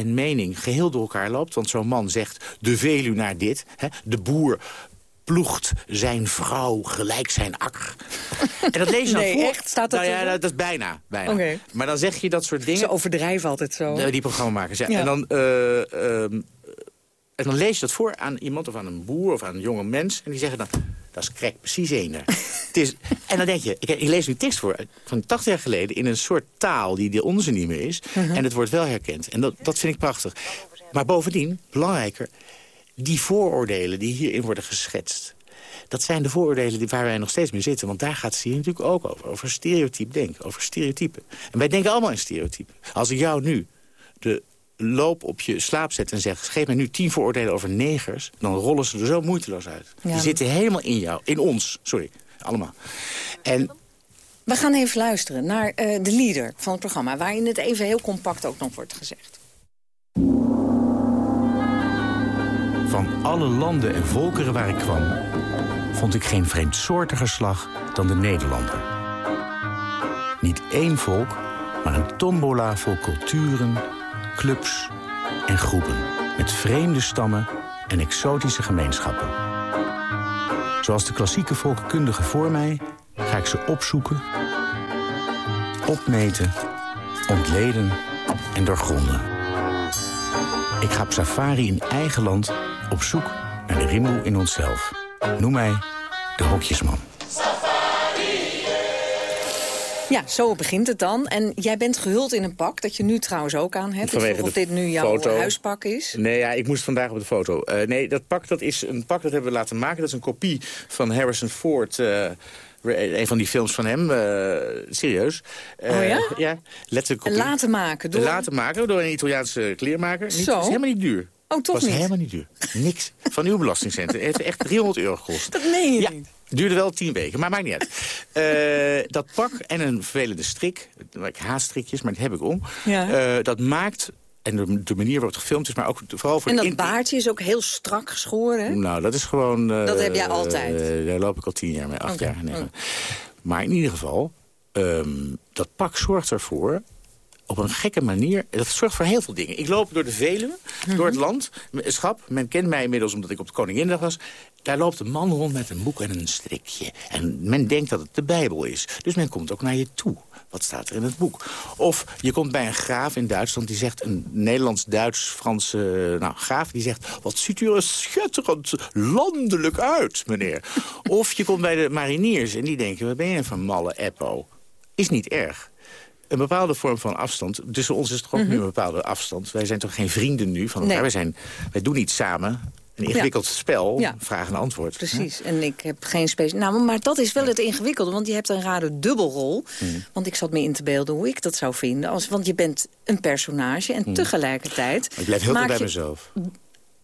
en mening geheel door elkaar loopt. Want zo'n man zegt de Veluw naar dit. Hè, de boer ploegt zijn vrouw gelijk zijn akker. En dat lees je dan nee, voor. echt? Staat dat nou ja, dat is bijna. bijna. Okay. Maar dan zeg je dat soort dingen. Ze overdrijven altijd zo. Die programmamakers, ja. ja. En dan... Uh, en dan lees je dat voor aan iemand of aan een boer of aan een jonge mens. En die zeggen dan, dat is krek, precies één. het is, en dan denk je, ik, ik, lees nu tekst voor van 80 jaar geleden... in een soort taal die de onze niet meer is. Mhm. En het wordt wel herkend. En dat, dat vind ik prachtig. Maar bovendien, belangrijker, die vooroordelen die hierin worden geschetst... dat zijn de vooroordelen die, waar wij nog steeds mee zitten. Want daar gaat het hier natuurlijk ook over. Over stereotyp denken, over stereotypen. En wij denken allemaal in stereotypen. Als ik jou nu de loop op je slaap zet en zegt... geef mij nu tien vooroordelen over negers... dan rollen ze er zo moeiteloos uit. Die zitten helemaal in jou, in ons, sorry, allemaal. En we gaan even luisteren naar uh, de leader van het programma... waarin het even heel compact ook nog wordt gezegd. Van alle landen en volkeren waar ik kwam... vond ik geen vreemdsoortiger slag dan de Nederlander. Niet één volk, maar een tombola vol culturen, clubs en groepen met vreemde stammen en exotische gemeenschappen. Zoals de klassieke volkenkundige voor mij ga ik ze opzoeken, opmeten, ontleden en doorgronden. Ik ga op safari in eigen land op zoek naar de rimmel in onszelf. Noem mij de hokjesman. Ja, zo begint het dan. En jij bent gehuld in een pak, dat je nu trouwens ook aan hebt. Vanwege ik vroeg of dit nu jouw foto. huispak is. Nee, ja, ik moest vandaag op de foto. Eh, nee, dat pak dat is een pak dat hebben we laten maken. Dat is een kopie van Harrison Ford... eh, een van die films van hem, eh, serieus. Oh ja? Ja, letterlijk kopie. Laten maken door... Laten maken door een Italiaanse kleermaker. Niet, Zo. Is helemaal niet duur. Oh, toch was niet? helemaal niet duur. Niks. Van uw belastingcenten. Het heeft echt 300 euro gekost. Dat meen je ja. niet. Duurde wel tien weken, maar maakt niet uit. Eh, dat pak en een vervelende strik, ik haat strikjes, maar dat heb ik om. Ja. Eh, dat maakt, en de, de manier waarop het gefilmd is, maar ook vooral voor En dat in- baardje is ook heel strak geschoren, hè? Nou, dat is gewoon... eh, Dat heb jij altijd? daar loop ik al tien jaar mee, acht jaar. negen. Maar in ieder geval, ehm, dat pak zorgt ervoor op een gekke manier. Dat zorgt voor heel veel dingen. Ik loop door de Veluwe, door het land, schap. Men kent mij inmiddels omdat ik op de Koninginnedag was. Daar loopt een man rond met een boek en een strikje. En men denkt dat het de Bijbel is. Dus men komt ook naar je toe. Wat staat er in het boek? Of je komt bij een graaf in Duitsland die zegt... een Nederlands-Duits-Franse nou, graaf die zegt... wat ziet u er schitterend landelijk uit, meneer. of je komt bij de mariniers en die denken... wat ben je van malle eppo? Is niet erg een bepaalde vorm van afstand. Tussen ons is het toch ook nu een bepaalde afstand. Wij zijn toch geen vrienden nu van elkaar. Nee. Wij, zijn, wij doen iets samen. Een ingewikkeld spel, Ja. vraag en antwoord. Precies, en ik heb geen speciaal... Nou, maar dat is wel het ingewikkelde, want je hebt een rare dubbelrol. Hmm. Want ik zat me in te beelden hoe ik dat zou vinden. Als, want je bent een personage en tegelijkertijd... Ik blijf heel dicht bij je- mezelf.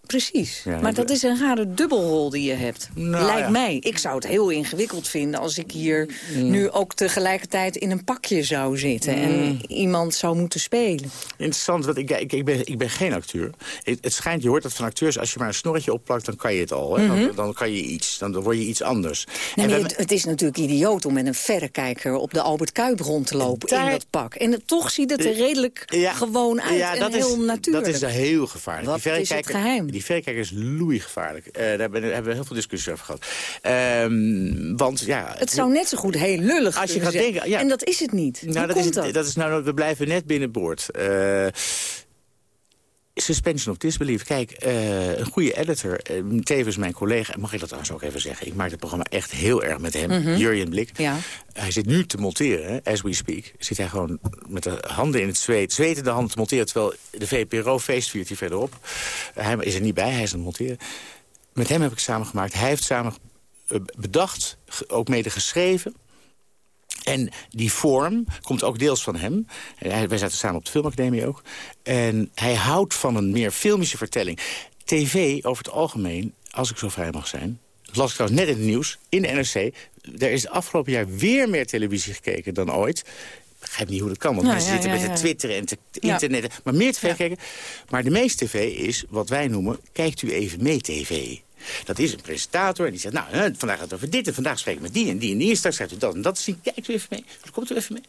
Precies, Ja, maar dat is een rare dubbelrol die je hebt. Nou, Lijkt ja. mij. Ik zou het heel ingewikkeld vinden als ik hier Mm. nu ook tegelijkertijd in een pakje zou zitten... en Mm. iemand zou moeten spelen. Interessant, want ik, ik, ik, ben, ik ben geen acteur. Het, het schijnt, je hoort dat van acteurs... als je maar een snorretje opplakt, dan kan je het al. Hè? dan, Mhm. dan kan je iets, dan, word je iets anders. Nee, En het, het is natuurlijk idioot om met een verrekijker op de Albert Kuip rond te lopen in dat pak. En toch ziet het er redelijk gewoon uit en dat heel is, natuurlijk. Dat is heel gevaarlijk. Wat die is het verrekijker, geheim? Die verrekijker is loeigevaarlijk. Eh daar hebben, daar hebben we heel veel discussie over gehad. Ehm, want ja... Het zou net zo goed heel lullig Als je gaat denken, ja. En dat is het niet. Nou, dat is, komt dat? dat is nou, we blijven net binnenboord. Eh suspension of disbelief. Kijk, eh, een goede editor, eh, tevens mijn collega... mag ik dat trouwens ook even zeggen? Ik maak het programma echt heel erg met hem, Mhm. Jurjen Blik. Ja. Hij zit nu te monteren, as we speak. Zit hij gewoon met de handen in het zweet, zwetende handen te monteren... terwijl de VPRO feest viert hier verderop. Hij is er niet bij, hij is aan het monteren. Met hem heb ik samen gemaakt. Hij heeft samen eh, bedacht, ook mede geschreven... En die vorm komt ook deels van hem. Wij zaten samen op de filmacademie ook. En hij houdt van een meer filmische vertelling. TV, over het algemeen, als ik zo vrij mag zijn... dat las ik trouwens net in het nieuws, in de NRC... er is het afgelopen jaar weer meer televisie gekeken dan ooit... Ik begrijp niet hoe dat kan, want Nou, mensen ja, zitten ja, met ja. te twitteren en te Ja. internetten. Maar meer tv kijken. Maar de meeste tv is wat wij noemen... kijkt u even mee tv. Dat is een presentator en die zegt... nou, hè, vandaag gaat het over dit en vandaag spreek ik met die en die en die... en straks gaat u dat en dat zien. Kijkt u even mee. Komt u even mee.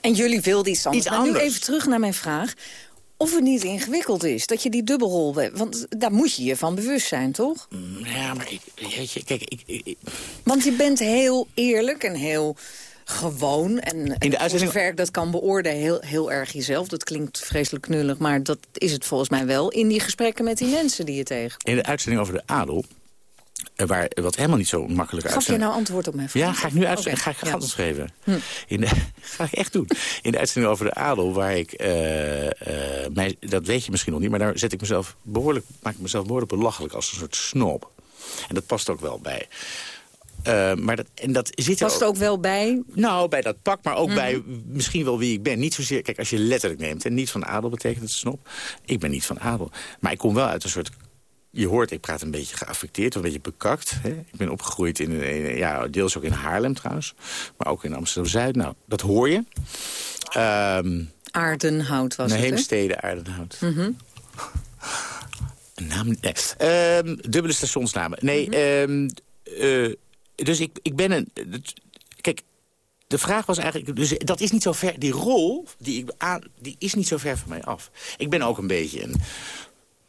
En jullie wilden iets anders. Iets maar anders. nu even terug naar mijn vraag. Of het niet ingewikkeld is, dat je die dubbelrol... Want daar moet je je van bewust zijn, toch? Ja, maar ik, kijk, ik- Want je bent heel eerlijk en heel gewoon. En, In de uitzending- zover ik dat kan beoordelen, heel, heel erg jezelf. Dat klinkt vreselijk knullig, maar dat is het volgens mij wel... in die gesprekken met die mensen die je tegen. in de uitzending over de adel... eh, Waar, wat helemaal niet zo makkelijk Gaf je nou antwoord op mijn vraag? Ja, ga ik nu uit, ga ik ja. geven. Hm. In de, ga ik echt doen. In de uitzending over de adel, waar ik, eh, eh, mij, dat weet je misschien nog niet, maar daar zet ik mezelf behoorlijk, maak ik mezelf behoorlijk belachelijk als een soort snob. En dat past ook wel bij. Eh, maar dat, en dat zit er Past ook wel bij? Nou, bij dat pak, maar ook Mhm. bij misschien wel wie ik ben. Niet zozeer, kijk, als je letterlijk neemt, en niet van adel betekent het snop. Ik ben niet van adel. Maar ik kom wel uit een soort je hoort, ik praat een beetje geaffecteerd, een beetje bekakt. Hè? Ik ben opgegroeid in, in, ja, deels ook in Haarlem trouwens. Maar ook in Amsterdam-Zuid. Nou, dat hoor je. Ehm Aardenhout was het? Heemstede, Aardenhout. Een naam, nee. Ehm, dubbele stationsnamen. Nee, eh, dus ik, ik ben een... Kijk, de vraag was eigenlijk... Dus dat is niet zo ver... Die rol, die, ik aan, die is niet zo ver van mij af. Ik ben ook een beetje een...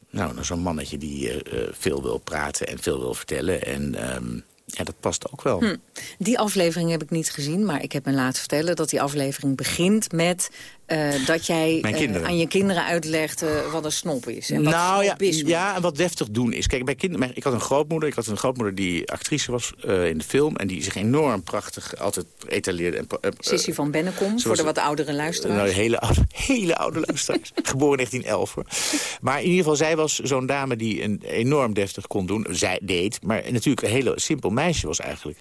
Nou, zo'n mannetje die eh, eh, veel wil praten en veel wil vertellen. En ehm, ja, dat past ook wel. Hm. Die aflevering heb ik niet gezien, maar ik heb me laten vertellen... dat die aflevering begint met eh, dat jij eh, aan je kinderen uitlegt eh, wat een snop is. En wat nou ja, ja, en wat deftig doen is. Kijk, bij kinderen, ik had een grootmoeder. Ik had een grootmoeder die actrice was in de film. En die zich enorm prachtig altijd etaleerde. En, Sissy van Bennekom, voor de wat oudere luisteraars. Nou, hele oude, hele oude luisteraars. Geboren in 1911. Hoor. Maar in ieder geval, zij was zo'n dame die een enorm deftig kon doen. Zij deed, maar natuurlijk een hele simpel meisje was eigenlijk.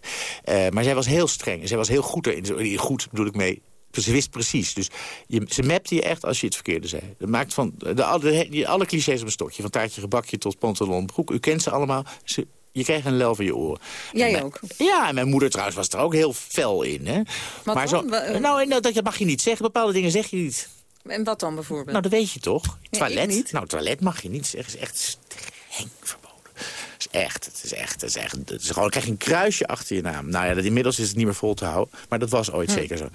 Maar zij was heel streng. Zij was heel goed erin. Goed bedoel ik mee. Ze wist precies. Dus je, ze mapte je echt als je het verkeerde zei. Dat maakt van de, alle- de, alle clichés op een stokje. Van taartje gebakje tot pantalon broek. U kent ze allemaal. Ze, je kreeg een lel van je oren. Jij mijn- ook. Ja, en mijn moeder trouwens was er ook heel fel in. Hè? Wat maar dan? Wa- eh, nou, en dat, mag je niet zeggen. Bepaalde dingen zeg je niet. En wat dan bijvoorbeeld? Nou, dat weet je toch? Toilet? Nou, toilet mag je niet zeggen. is echt streng verboden. Het is echt, het is echt, het is echt. Het is gewoon, krijg je een kruisje achter je naam. Nou ja, dat, inmiddels is het niet meer vol te houden. Maar dat was ooit Hm. zeker zo.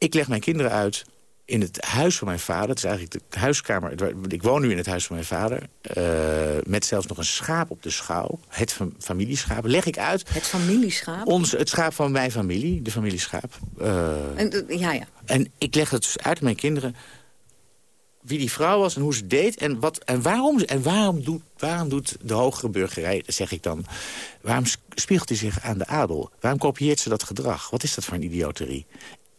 Ik leg mijn kinderen uit in het huis van mijn vader. Het is eigenlijk de huiskamer. Ik woon nu in het huis van mijn vader. eh, met zelfs nog een schaap op de schouw. Het fam- familieschaap. Leg ik uit. Het familieschaap? Ons, het schaap van mijn familie. De familieschaap. Eh, En, ja, ja. en ik leg het uit aan mijn kinderen wie die vrouw was en hoe ze deed... en, wat, en, waarom, en waarom, doet, waarom doet de hogere burgerij, zeg ik dan... waarom spiegelt hij zich aan de adel? Waarom kopieert ze dat gedrag? Wat is dat voor een idioterie?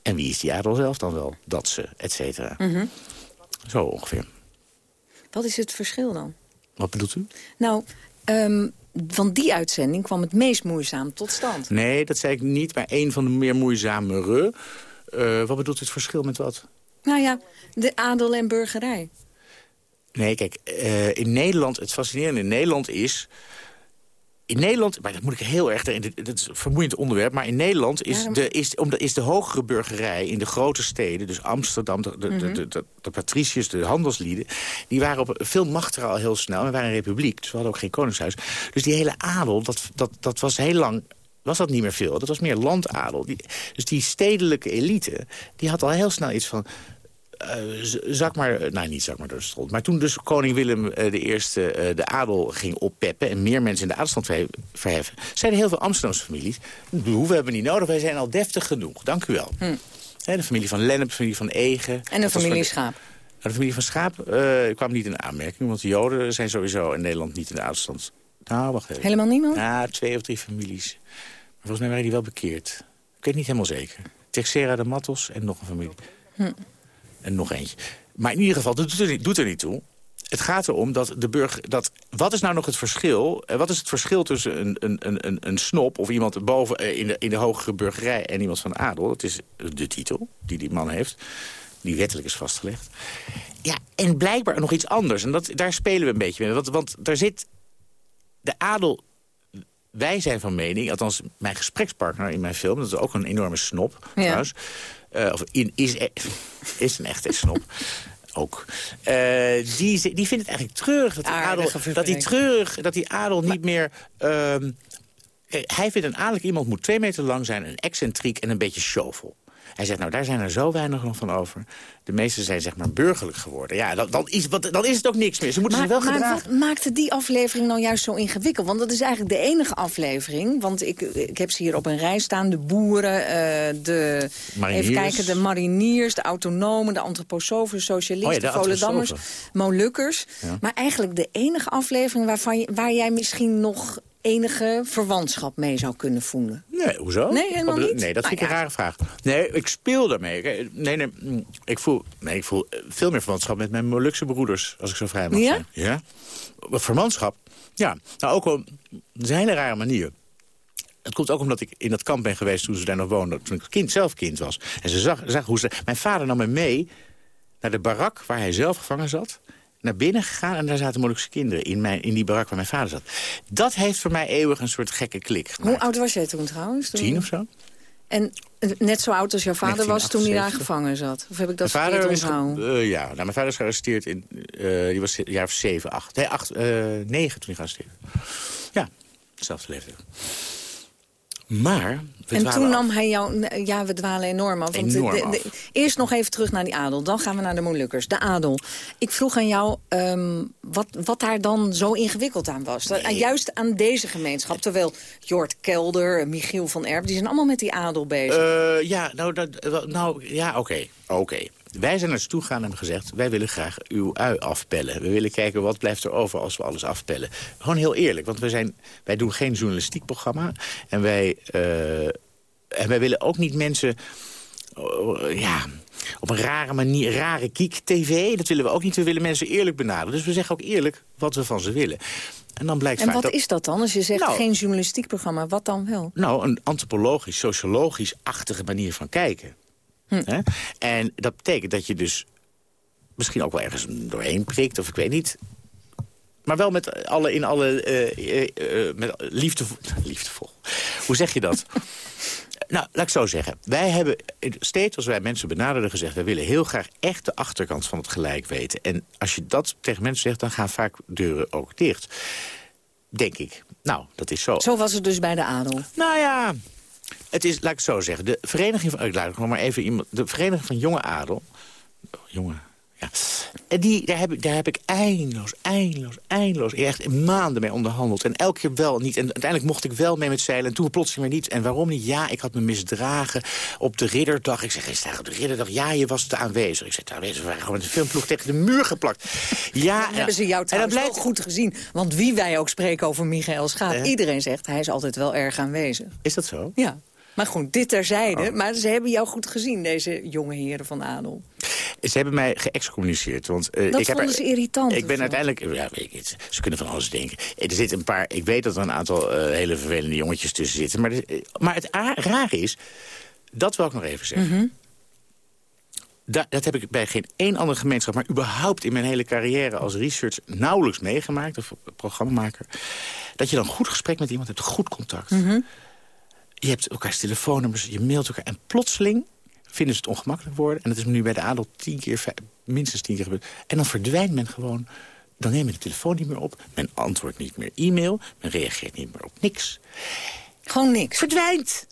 En wie is die adel zelf dan wel? Dat ze, et cetera. Mhm. Zo ongeveer. Wat is het verschil dan? Wat bedoelt u? Nou, ehm, van die uitzending kwam het meest moeizaam tot stand. Nee, dat zei ik niet, maar een van de meer moeizamere. Eh wat bedoelt u het verschil met wat? Nou ja, de adel en burgerij. Nee, kijk, eh, in Nederland, het fascinerende in Nederland is... In Nederland, maar dat moet ik heel erg... Dat is een vermoeiend onderwerp, maar in Nederland is, de, is, omdat is de hogere burgerij in de grote steden... dus Amsterdam, de, de, de, Mhm. de, de, de patriciërs, de handelslieden... die waren op veel machtiger al heel snel. We waren een republiek, dus we hadden ook geen koningshuis. Dus die hele adel, dat, dat, dat was heel lang was dat niet meer veel. Dat was meer landadel. Die, dus die stedelijke elite, die had al heel snel iets van... eh, zak maar, eh, nou niet zak maar door de. Maar toen dus koning Willem de eerste eh, de adel ging oppeppen... en meer mensen in de adelstand verhe- verheffen... zeiden heel veel Amsterdamse families... "Dat hoeven we hebben niet nodig, wij zijn al deftig genoeg. Dank u wel. Hè, de familie van Lennep, de familie van Egen. Hm. En de familie Schaap. Nou, de familie van Schaap kwam niet in aanmerking... want de Joden zijn sowieso in Nederland niet in de adelstand. Nou, wacht even. Helemaal niemand? Ja, twee of drie families. Maar volgens mij waren die wel bekeerd. Ik weet niet helemaal zeker. Texera de Matos en nog een familie. Hm. En nog eentje. Maar in ieder geval, dat doet er, niet- doet er niet toe. Het gaat erom dat de burger... Dat, wat is nou nog het verschil? eh, Wat is het verschil tussen een, een, een, een, snop... of iemand boven eh, in de, in de hogere burgerij en iemand van adel? Dat is de titel die die man heeft. Die wettelijk is vastgelegd. Ja, en blijkbaar nog iets anders. En dat, daar spelen we een beetje mee. Want, want daar zit... De adel wij zijn van mening, althans mijn gesprekspartner in mijn film... dat is ook een enorme snop, Ja. trouwens. Eh, of in, is, e- is een echte snop. Ook. Eh, die, die vindt het eigenlijk treurig dat die, Aardige adel, dat die, treurig, dat die adel niet meer... ehm, eh, hij vindt een adellijk iemand moet twee meter lang zijn... een excentriek en een beetje showvol. Hij zegt, nou, daar zijn er zo weinig nog van over. De meesten zijn zeg maar burgerlijk geworden. Ja, dan, dan, is, wat, dan is het ook niks meer. Ze moeten Maar, zich wel maar wat maakte die aflevering nou juist zo ingewikkeld? Want dat is eigenlijk de enige aflevering. Want ik, ik heb ze hier op een rij staan. De boeren, eh, de, Mariniers. even kijken, de mariniers, de autonomen... de antroposofen, de socialisten, Oh ja, de Volendammers. Molukkers. Ja. Maar eigenlijk de enige aflevering waarvan je, waar jij misschien nog enige verwantschap mee zou kunnen voelen. Nee, hoezo? Nee, helemaal niet? Nee, dat vind ik een ja. rare vraag. Nee, ik speel daarmee. Nee, nee, mm, ik voel, nee, ik voel eh, veel meer verwantschap met mijn Molukse broeders, als ik zo vrij mag Ja? zijn. Ja? Wat Verwantschap? Ja, nou ook wel, een hele rare manier. Het komt ook omdat ik in dat kamp ben geweest toen ze daar nog woonden. Toen ik kind, zelf kind was. En ze zag, zag hoe ze... Mijn vader nam me mee naar de barak waar hij zelf gevangen zat. Naar binnen gegaan en daar zaten Molukse kinderen in, mijn, in die barak waar mijn vader zat. Dat heeft voor mij eeuwig een soort gekke klik gemaakt. Hoe oud was jij toen trouwens? Toen- Tien of zo? En eh, net zo oud als jouw vader was toen hij daar 1978. gevangen zat? Of heb ik dat verkeerd onthouden? eh, ja, nou, mijn vader is gearresteerd in, eh, die was een jaar of zeven, acht, nee, acht, eh, negen toen hij gearresteerd. Ja, hetzelfde leeftijd. Maar we En toen af. nam hij jou... Ja, we dwalen enorm af. Want de- Enorm de- de- eerst nog even terug naar die adel. Dan gaan we naar de Molukkers. De adel. Ik vroeg aan jou ehm, wat, wat daar dan zo ingewikkeld aan was. Dat- juist aan deze gemeenschap. Terwijl Jort Kelder, Michiel van Erp... die zijn allemaal met die adel bezig. Eh, ja, nou, dat, nou, ja, oké. Oké. Wij zijn naar ze toe gegaan en hebben gezegd... wij willen graag uw ui afpellen. We willen kijken wat blijft er over als we alles afpellen. Gewoon heel eerlijk, want wij, zijn, wij doen geen journalistiek programma. En wij, eh, en wij willen ook niet mensen... oh, ja, op een rare manier, rare kiek-tv. Dat willen we ook niet. We willen mensen eerlijk benaderen. Dus we zeggen ook eerlijk wat we van ze willen. En dan blijkt En wat dat- is dat dan? Als je zegt Nou. geen journalistiek programma, wat dan wel? Nou, een antropologisch, sociologisch-achtige manier van kijken. Hm. Hè? En dat betekent dat je dus misschien ook wel ergens doorheen prikt, of ik weet niet. Maar wel met alle, in alle, eh, eh, eh, met liefdevol, liefdevol. Hoe zeg je dat? nou, laat ik zo zeggen. Wij hebben steeds als wij mensen benaderden gezegd... wij willen heel graag echt de achterkant van het gelijk weten. En als je dat tegen mensen zegt, dan gaan vaak deuren ook dicht. Denk ik. Nou, dat is zo. Zo was het dus bij de adel. Nou ja, het is, laat ik het zo zeggen. De vereniging van, ik laat nog maar even iemand. De vereniging van jonge adel. Jonge, ja. En die, daar, heb ik, daar heb ik eindeloos, eindeloos, eindeloos, echt maanden mee onderhandeld. En elke keer wel niet. En uiteindelijk mocht ik wel mee met zeilen. En toen plotseling weer niet. En waarom niet? Ja, ik had me misdragen op de ridderdag. Ik zeg, is daar op de ridderdag? Ja, je was te aanwezig. Ik zeg, te aanwezig. We waren gewoon met de filmploeg tegen de muur geplakt. Ja, Dan hebben ze jou en trouwens blijkt wel goed gezien. Want wie wij ook spreken over Michael Schaap... Eh? iedereen zegt, hij is altijd wel erg aanwezig. Is dat zo? Ja. Maar goed, dit terzijde. Oh. Maar ze hebben jou goed gezien, deze jonge heren van adel. Ze hebben mij geëxcommuniceerd. Want, eh, Dat ik heb vonden ze irritant, Ik ben uiteindelijk... Ja, weet ze kunnen van alles denken. Er zit een paar... Ik weet dat er een aantal eh, hele vervelende jongetjes tussen zitten. Maar, maar het raar is... Dat wil ik nog even zeggen. Mhm. Da- dat heb ik bij geen één andere gemeenschap... maar überhaupt in mijn hele carrière als research nauwelijks meegemaakt... of programmamaker. Dat je dan goed gesprek met iemand hebt, goed contact. Mhm. Je hebt elkaars telefoonnummers, je mailt elkaar... en plotseling vinden ze het ongemakkelijk worden. En dat is nu bij de adel tien keer, minstens tien keer gebeurd. En dan verdwijnt men gewoon. Dan neem je de telefoon niet meer op. Men antwoordt niet meer e-mail. Men reageert niet meer op niks. Gewoon niks. Verdwijnt.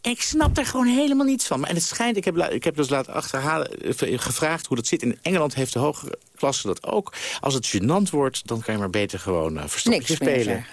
En ik snap daar gewoon helemaal niets van. En het schijnt, ik heb, ik heb dus laten achterhalen, eh, gevraagd hoe dat zit. In Engeland heeft de hogere klasse dat ook. Als het gênant wordt, dan kan je maar beter gewoon uh, verstoppertje spelen.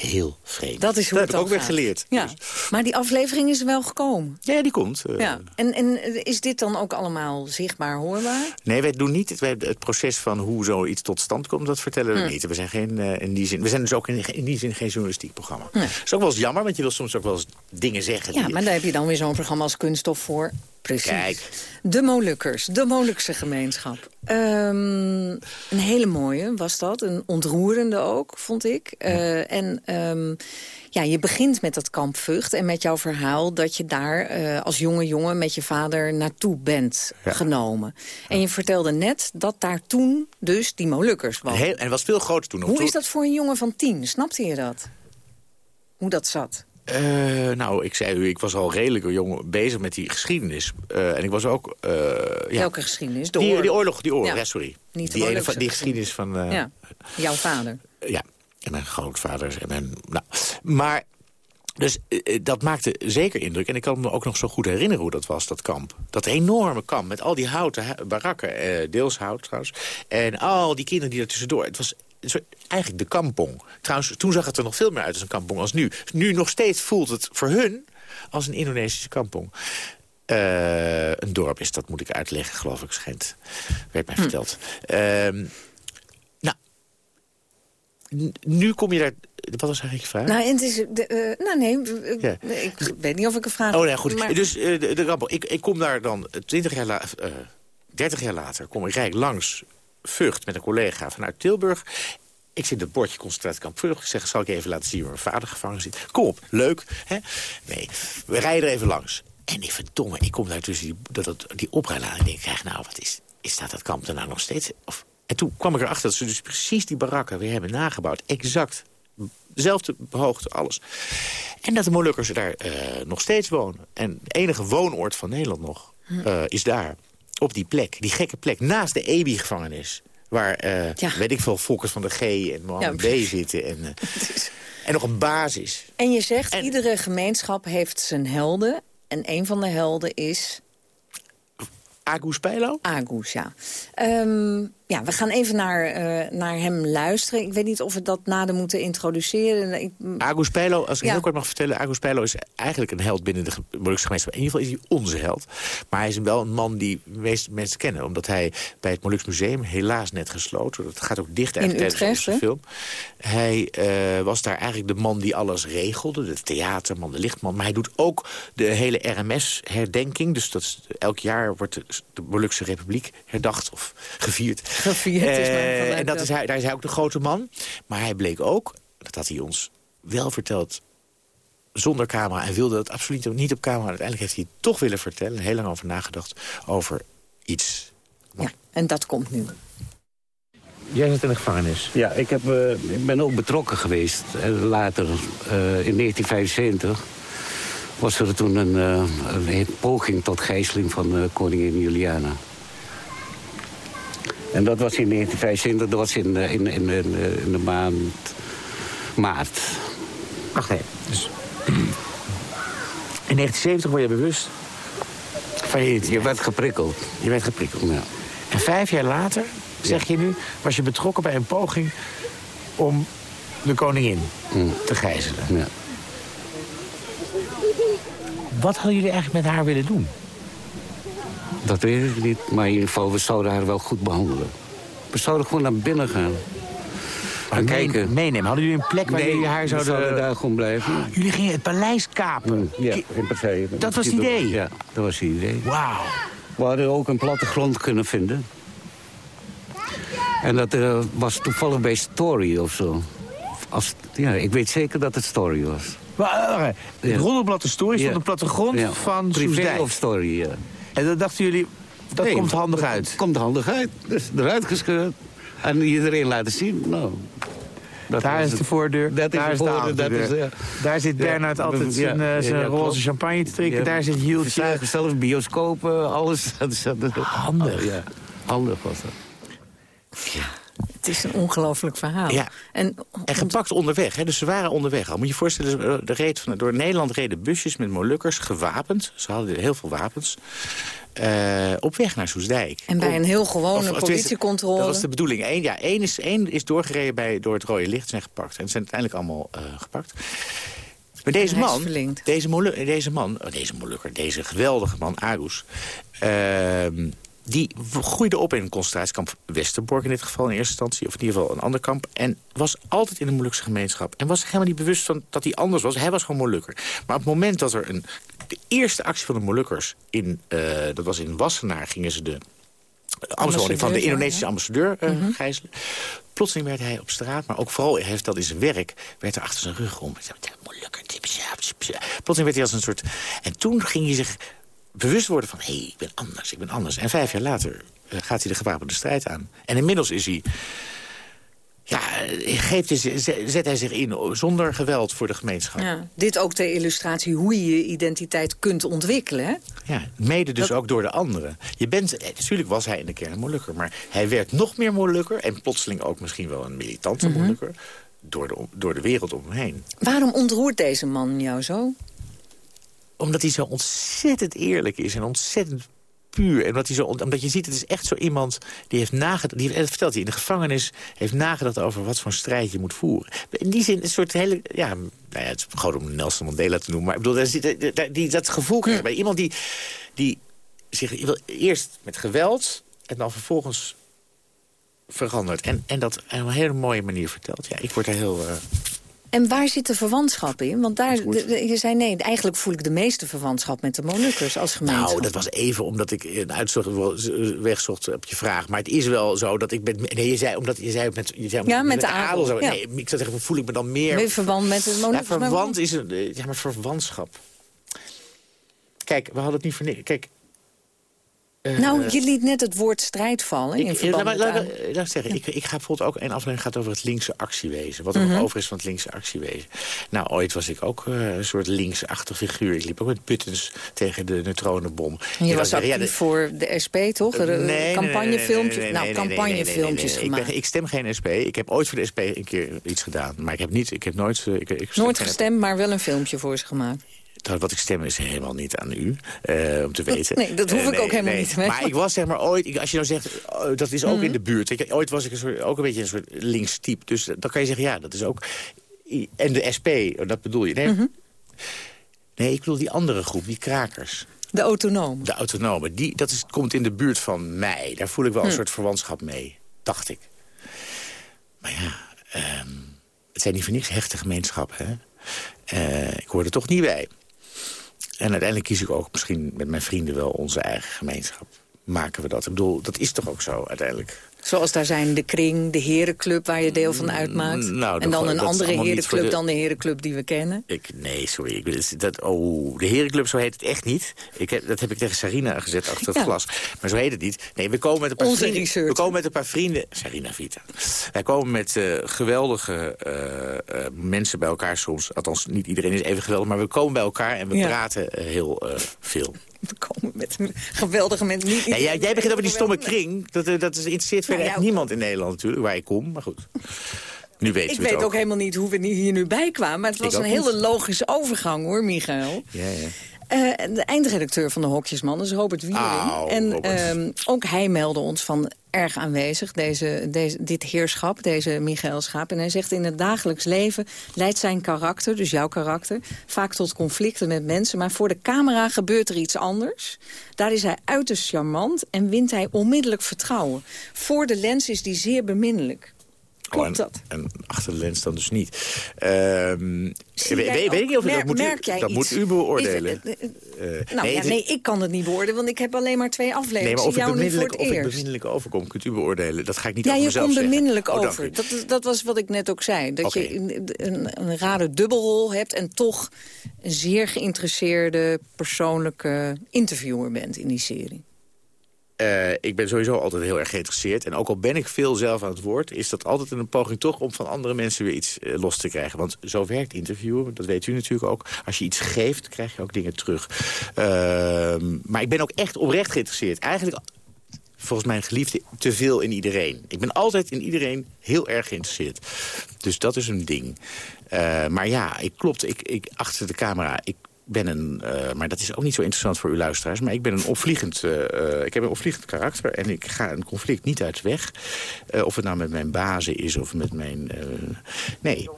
Heel vreemd. Dat is hoe dat het heb ik ook weer geleerd. Ja, maar die aflevering is wel gekomen. Ja, die komt. eh. Ja. En, en is dit dan ook allemaal zichtbaar hoorbaar? Nee, wij doen niet het, wij, het proces van hoe zoiets tot stand komt, dat vertellen we Hm. niet. We zijn, geen, eh, in die zin, we zijn dus ook in, in die zin geen journalistiek programma. Nee. Dat is ook wel eens jammer, want je wil soms ook wel eens dingen zeggen. Ja, die- maar daar heb je dan weer zo'n programma als Kunststof voor. Precies. Kijk. De Molukkers, de Molukse gemeenschap. Ehm, een hele mooie was dat. Een ontroerende ook, vond ik. Eh, en ehm, ja, je begint met dat kamp Vught en met jouw verhaal... dat je daar eh, als jonge jongen met je vader naartoe bent genomen. En je vertelde net dat daar toen dus die Molukkers. Heel, en het was veel groter toen. Hoe Toen- is dat voor een jongen van tien? Snapte je dat? Hoe dat zat? Eh, nou, ik zei u, ik was al redelijk jong bezig met die geschiedenis. Eh, en ik was ook... eh, ja, Welke geschiedenis? De die, oorlog. die oorlog, die oorlog, Ja. ja, sorry. Niet die, ene die geschiedenis van... Ja, jouw vader. Ja, en mijn grootvaders en mijn... Nou, maar... Dus dat maakte zeker indruk. En ik kan me ook nog zo goed herinneren hoe dat was, dat kamp. Dat enorme kamp met al die houten barakken. deels hout trouwens. En al die kinderen die er tussendoor... Het was eigenlijk de kampong. Trouwens, toen zag het er nog veel meer uit als een kampong als nu. Nu nog steeds voelt het voor hun als een Indonesische kampong. Eh, een dorp is, dat moet ik uitleggen, geloof ik, schijnt. Werd mij verteld. Ehm, nou, nu kom je daar... Wat was eigenlijk je vraag? Nou, het is, de, eh, nou nee, Ja. ik weet niet of ik een vraag Oh, nee, goed. maar- Dus eh, de, de kampong. Ik, ik kom daar dan 20 jaar later, 30 jaar later, kom ik rijk langs Vught met een collega vanuit Tilburg. Ik zit het bordje concentratiekamp Vught. Ik zeg, zal ik even laten zien waar mijn vader gevangen zit? Kom op, leuk. Hè? Nee, we rijden er even langs. En ik verdomme, ik kom daar tussen die, dat, dat, die oprijlaan. Ik denk, krijg nou, wat is, is staat dat kamp er nou nog steeds? Of, en toen kwam ik erachter dat ze dus precies die barakken weer hebben nagebouwd. Exact. Dezelfde hoogte, alles. En dat de Molukkers daar eh, nog steeds wonen. En de enige woonoord van Nederland nog eh, is daar. Op die plek, die gekke plek, naast de EBI-gevangenis. Waar, eh, weet ik veel, Volkers van de G en Mohammed Ja, B zitten. En, eh, en nog een basis. En je zegt, iedere gemeenschap heeft zijn helden. En een van de helden is... Agus Pijlo? Agus, ja. Ehm, ja, we gaan even naar, eh, naar hem luisteren. Ik weet niet of we dat nader moeten introduceren. Ik, Agus Peilo, als ik Ja. heel kort mag vertellen... Agus Peilo is eigenlijk een held binnen de Molukse gemeenschap. In ieder geval is hij onze held. Maar hij is wel een man die de meeste mensen kennen. Omdat hij bij het Molukse Museum, helaas net gesloten... dat gaat ook dicht In eigenlijk tijdens Utrecht, hè? film. Hij eh, was daar eigenlijk de man die alles regelde. De theaterman, de lichtman. Maar hij doet ook de hele RMS-herdenking. Dus dat is, elk jaar wordt de, de Molukse Republiek herdacht of gevierd. Gevierd is mijn Eh, En dat is hij, daar is hij ook de grote man. Maar hij bleek ook, dat had hij ons wel verteld zonder camera... en wilde dat absoluut niet op camera. Uiteindelijk heeft hij het toch willen vertellen... en heel lang over nagedacht over iets. ja, en dat komt nu. Jij zit in de gevangenis. Ja, ik, heb, eh, ik ben ook betrokken geweest. En later, eh, in 1975, was er toen een, eh, een poging tot gijzeling van koningin Juliana. En dat was in 1975, dat was in, eh, in, in, in, eh, in de maand maart. Wacht even. Dus in 1970 word je bewust van je... Je werd geprikkeld. Je werd geprikkeld. Ja. En vijf jaar later, zeg je nu, was je betrokken bij een poging... om de koningin te gijzelen. Ja. Wat hadden jullie eigenlijk met haar willen doen? Dat weet ik niet, maar in ieder geval, we zouden haar wel goed behandelen. We zouden gewoon naar binnen gaan. En kijken. Meenemen. Hadden jullie een plek waar Nee, jullie haar we zouden... zouden daar gewoon blijven. Jullie gingen het paleis kapen. Ja, in Partij. Dat was het idee? Ja, dat was het idee. Wauw. We hadden ook een plattegrond kunnen vinden. En dat eh, was toevallig bij Story of zo. Als, ja, ik weet zeker dat het Story was. Maar, uh, Ja. Roddelblad de Story stond Ja. een plattegrond Ja. van Privé Soesdijk. of Story, ja. En dat dachten jullie, dat Nee, komt handig dat uit. Komt handig uit. Dus eruit gescheurd. En iedereen laten zien. Nou, dat Daar is de voordeur, Dat daar is de voordeur, dat is, ja. Daar zit Ja, Bernard dat- altijd ja, zijn, eh, ja, zijn ja, roze champagne te drinken. Ja. Daar zit Hieltje. Zelfs bioscopen, alles. Dat is- dat- Handig. Ja, handig was dat. Het is een ongelooflijk verhaal. Ja. En, En gepakt onderweg, hè? dus ze waren onderweg al. Moet je je voorstellen, de reed van, door Nederland reden busjes met Molukkers, gewapend. Ze hadden heel veel wapens. eh, op weg naar Soesdijk. En bij een heel gewone of- politiecontrole. Dat was de bedoeling. Eén ja, één is, één is doorgereden bij, door het rode licht zijn gepakt. En ze zijn uiteindelijk allemaal eh, gepakt. Maar deze man, deze, deze man, oh, deze Molukker, deze geweldige man, Agus... die groeide op in een concentratiekamp Westerbork in dit geval in eerste instantie. Of in ieder geval een ander kamp. En was altijd in de Molukse gemeenschap. En was zich helemaal niet bewust van dat hij anders was. Hij was gewoon Molukker. Maar op het moment dat er een... De eerste actie van de Molukkers, in, eh, dat was in Wassenaar, gingen ze de ambtswoning van de Ambassadeur, Indonesische ambassadeur Mhm. gijzelen. Plotseling werd hij op straat, maar ook vooral, heeft dat in zijn werk... werd er achter zijn rug om. Plotseling werd hij als een soort... En toen ging hij zich bewust worden van... hé, hey, ik ben anders, ik ben anders. En vijf jaar later eh, gaat hij de gewapende strijd aan. En inmiddels is hij... Ja, geeft hij, zet hij zich in zonder geweld voor de gemeenschap. Ja, dit ook ter illustratie hoe je je identiteit kunt ontwikkelen. Hè? Ja, mede dus ook door de anderen. Je bent, eh, natuurlijk was hij in de kern een Molukker, maar hij werd nog meer Molukker... en plotseling ook misschien wel een militante Mhm. Molukker... Door de, door de wereld om hem heen. Waarom ontroert deze man jou zo? Omdat hij zo ontzettend eerlijk is en ontzettend puur. En omdat, hij zo, omdat je ziet, het is echt zo iemand die heeft nagedacht... Die, vertelt hij in de gevangenis, heeft nagedacht over wat voor strijd je moet voeren. In die zin een soort hele... Ja, nou ja, het is gewoon om Nelson Mandela te noemen. Maar ik bedoel, daar zit, die, dat gevoel krijg je bij iemand die, die zich eerst met geweld... en dan vervolgens verandert. En, en dat op een hele mooie manier vertelt. Ja, ik word er heel... eh, En waar zit de verwantschap in? Want daar, de- de- je zei nee, eigenlijk voel ik de meeste verwantschap met de Molukkers als gemeenschap. Nou, dat was even omdat ik een uitslag wegzocht op je vraag. Maar het is wel zo dat ik ben... Nee, je zei, omdat je zei met, je zei, Ja, met de adel, zo. ja. Nee, ik zou zeggen, voel ik me dan meer... Meer verwant met de Molukkers. Ja, verwant is een... eh, Ja, maar verwantschap. Kijk, we hadden het niet voor. Kijk... eh, Nou, je liet net het woord strijd vallen in ik, verband laat, laat, zeggen, ik, ik ga bijvoorbeeld ook een aflevering gaat over het linkse actiewezen. Wat er Mhm. over is van het linkse actiewezen. Nou, ooit was ik ook eh, een soort linksachtig figuur. Ik liep ook met puttens tegen de neutronenbom. En je was actief ja, voor de SP, toch? De Nee, campagnefilmpjes. nou, campagnefilmpjes gemaakt. Ik, ben, ik stem geen SP. Ik heb ooit voor de SP een keer iets gedaan. Maar ik heb, niet, ik heb nooit... eh, Ik, ik Nooit gestemd, maar wel een filmpje voor ze gemaakt. Wat ik stem is helemaal niet aan u, eh, om te weten. Nee, dat hoef Eh, ik ook helemaal niet. Maar ik was zeg maar ooit, als je nou zegt, oh, dat is ook Mhm. in de buurt. Je, ooit was ik een soort, ook een beetje een soort links type. Dus dan kan je zeggen, ja, dat is ook... En de SP, oh, dat bedoel je. Nee, Mhm. nee ik bedoel die andere groep, die krakers. De autonoom. De autonomen, die, dat is, komt in de buurt van mij. Daar voel ik wel een Hm. soort verwantschap mee, dacht ik. Maar ja, ehm, het zijn niet voor niks hechte gemeenschappen. Hè? Eh, ik hoor er toch niet bij. En uiteindelijk kies ik ook misschien met mijn vrienden wel onze eigen gemeenschap. Maken we dat? Ik bedoel, dat is toch ook zo uiteindelijk? Zoals daar zijn de kring, de herenclub waar je deel van uitmaakt. nou, en dan een andere herenclub de- dan de herenclub die we kennen. Ik, nee, sorry. Ik, dat, oh, de herenclub, zo heet het echt niet. Ik heb, dat heb ik tegen Sarina gezet achter het Ja. glas. Maar zo heet het niet. Nee, we komen met een paar Onze vrienden. research. We komen met een paar vrienden. Sarina Vita. Wij komen met eh, geweldige eh, eh, mensen bij elkaar soms. Althans, niet iedereen is even geweldig. Maar we komen bij elkaar en we Ja. praten heel veel. We komen met geweldige mensen. Niet, Ja, jij, jij begint over die stomme kring. Dat, eh, dat is- interesseert verder Nou echt niemand in Nederland natuurlijk, waar ik kom. Maar goed. Nu weten Ik we weet ook helemaal niet hoe we hier nu bij kwamen. Maar het was een niet. hele logische overgang hoor, Michael. Ja, ja. Eh, de eindredacteur van de Hokjesman is Robert Wiering. En ehm, ook hij meldde ons van erg aanwezig, deze, deze, dit heerschap, deze Michael Schaap. En hij zegt in het dagelijks leven leidt zijn karakter, dus jouw karakter... vaak tot conflicten met mensen, maar voor de camera gebeurt er iets anders. Daar is hij uiterst charmant en wint hij onmiddellijk vertrouwen. Voor de lens is hij zeer beminnelijk. Klopt Oh, en, dat? En achter de lens dan dus niet. Ehm weet, weet, niet of dat moet merk u, dat iets? moet u beoordelen. Is- eh, Eh, Nou ja, het- nee, ik kan het niet beoordelen, want ik heb alleen maar twee afleveringen. nee, maar of ik, beminnelijk, het of ik beminnelijk overkom, kunt u beoordelen. Dat ga ik niet Ja, over je mezelf komt zeggen. beminnelijk Oh, over. Dat, dat was wat ik net ook zei. Dat je een, een, een rare dubbelrol hebt... en toch een zeer geïnteresseerde persoonlijke interviewer bent in die serie. Eh, ik ben sowieso altijd heel erg geïnteresseerd. En ook al ben ik veel zelf aan het woord... is dat altijd een poging toch om van andere mensen weer iets eh, los te krijgen. Want zo werkt interviewen, dat weet u natuurlijk ook. Als je iets geeft, krijg je ook dingen terug. Ehm, maar ik ben ook echt oprecht geïnteresseerd. Eigenlijk, volgens mijn geliefde, te veel in iedereen. Ik ben altijd in iedereen heel erg geïnteresseerd. Dus dat is een ding. Eh, maar ja, ik, klopt, ik, ik, achter de camera... Ik, ben een, eh, maar dat is ook niet zo interessant voor uw luisteraars... maar ik ben een opvliegend, eh, eh, ik heb een opvliegend karakter... en ik ga een conflict niet uit weg. Of het nou met mijn bazen is of met mijn... nee.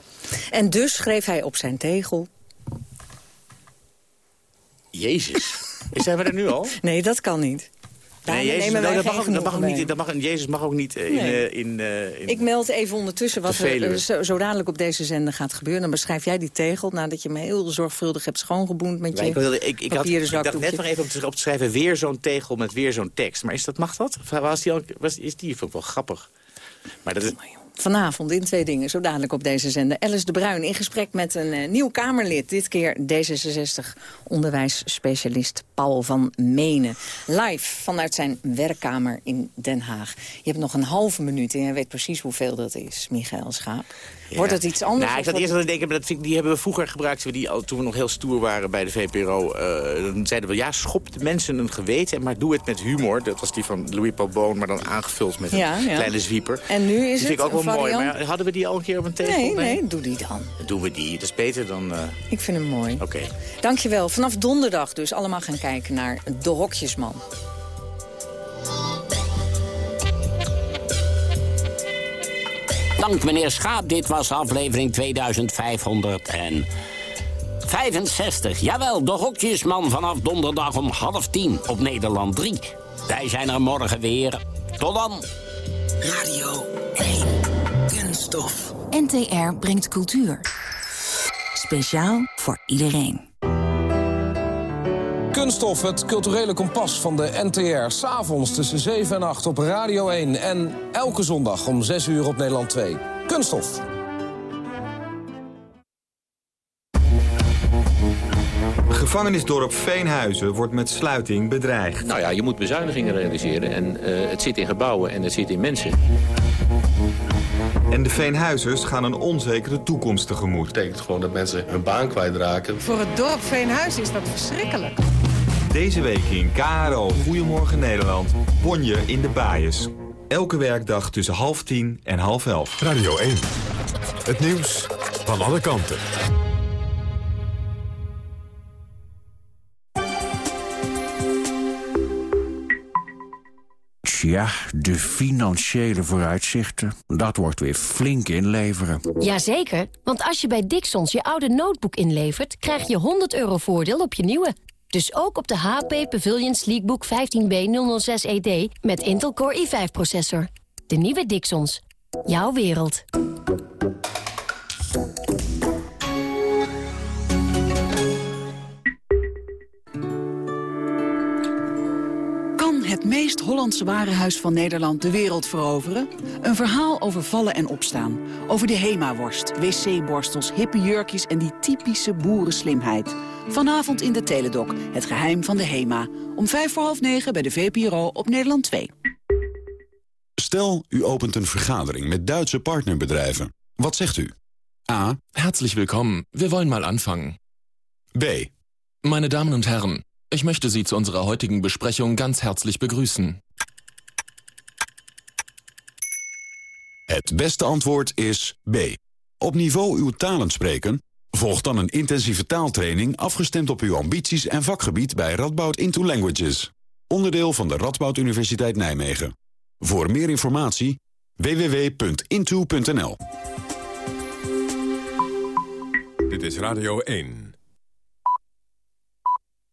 En dus schreef hij op zijn tegel... Jezus. Zijn we er nu al? Nee, dat kan niet. Nee, Jezus, nemen wij dat, mag ook, dat mag ook niet, dat mag, Jezus mag ook niet eh, in... Nee. eh, in, eh, in Ik meld even ondertussen wat er zo, zo dadelijk op deze zender gaat gebeuren. Dan beschrijf jij die tegel nadat je me heel zorgvuldig hebt schoongeboend met je ik, wilde, ik, ik, had, ik dacht net nog even op te, schrijven... weer zo'n tegel met weer zo'n tekst. Maar is dat, mag dat? Was die al, was, is die vond ik wel grappig. Maar dat is... Vanavond in twee dingen, zo dadelijk op deze zender. Alice de Bruin in gesprek met een eh, nieuw Kamerlid. Dit keer D66-onderwijsspecialist Paul van Menen. Live vanuit zijn werkkamer in Den Haag. Je hebt nog een halve minuut en je weet precies hoeveel dat is, Michael Schaap. Wordt het iets anders? Nou, ik zat eerst aan te denken, maar dat vind ik- die hebben we vroeger gebruikt. We die, toen we nog heel stoer waren bij de VPRO. eh, dan zeiden we, ja, schop de mensen een geweten, maar doe het met humor. Dat was die van Louis Paul maar dan aangevuld met Ja, een ja. kleine zwieper. En nu is die het vind ik ook wel mooi. Maar hadden we die al een keer op een tegel? Nee, nee, doe die dan. Dan doen we die. Dat is beter dan... eh, Ik vind hem mooi. Oké. Dankjewel. Vanaf donderdag dus allemaal gaan kijken naar De Hokjesman. Dank meneer Schaap, dit was aflevering 2565. Jawel, de hokjesman vanaf donderdag om half tien op Nederland 3. Wij zijn er morgen weer. Tot dan. Radio 1. Kunststof. NTR brengt cultuur. Speciaal voor iedereen. Kunststof, het culturele kompas van de NTR. S'avonds tussen 7 en 8 op Radio 1. En elke zondag om 6 uur op Nederland 2. Kunststof. Gevangenisdorp Veenhuizen wordt met sluiting bedreigd. Nou ja, je moet bezuinigingen realiseren. En eh, het zit in gebouwen en het zit in mensen. En de Veenhuizers gaan een onzekere toekomst tegemoet. Dat betekent gewoon dat mensen hun baan kwijtraken. Voor het dorp Veenhuis is dat verschrikkelijk. Deze week in KRO Goedemorgen Nederland, Bonje in de Baaiers. Elke werkdag tussen half tien en half elf. Radio 1, het nieuws van alle kanten. Ja, de financiële vooruitzichten. Dat wordt weer flink inleveren. Jazeker, want als je bij Dixons je oude notebook inlevert... krijg je 100 euro voordeel op je nieuwe. Dus ook op de HP Pavilion Sleekbook 15B006ED met Intel Core i5-processor. De nieuwe Dixons. Jouw wereld. Kan het meest Hollandse warenhuis van Nederland de wereld veroveren? Een verhaal over vallen en opstaan. Over de Hema-worst, wc-borstels, hippe jurkjes en die typische boerenslimheid. Vanavond in de Teledoc, het geheim van de Hema. Om vijf voor half negen bij de VPRO op Nederland 2. Stel, u opent een vergadering met Duitse partnerbedrijven. Wat zegt u? A. Herzlich willkommen. Wir wollen mal anfangen. B. Meine Damen und Herren, ich möchte Sie zu unserer heutigen Besprechung ganz herzlich begrüßen. Het beste antwoord is B. Op niveau uw talen spreken? Volg dan een intensieve taaltraining afgestemd op uw ambities en vakgebied bij Radboud Into Languages. Onderdeel van de Radboud Universiteit Nijmegen. Voor meer informatie www.into.nl Dit is Radio 1.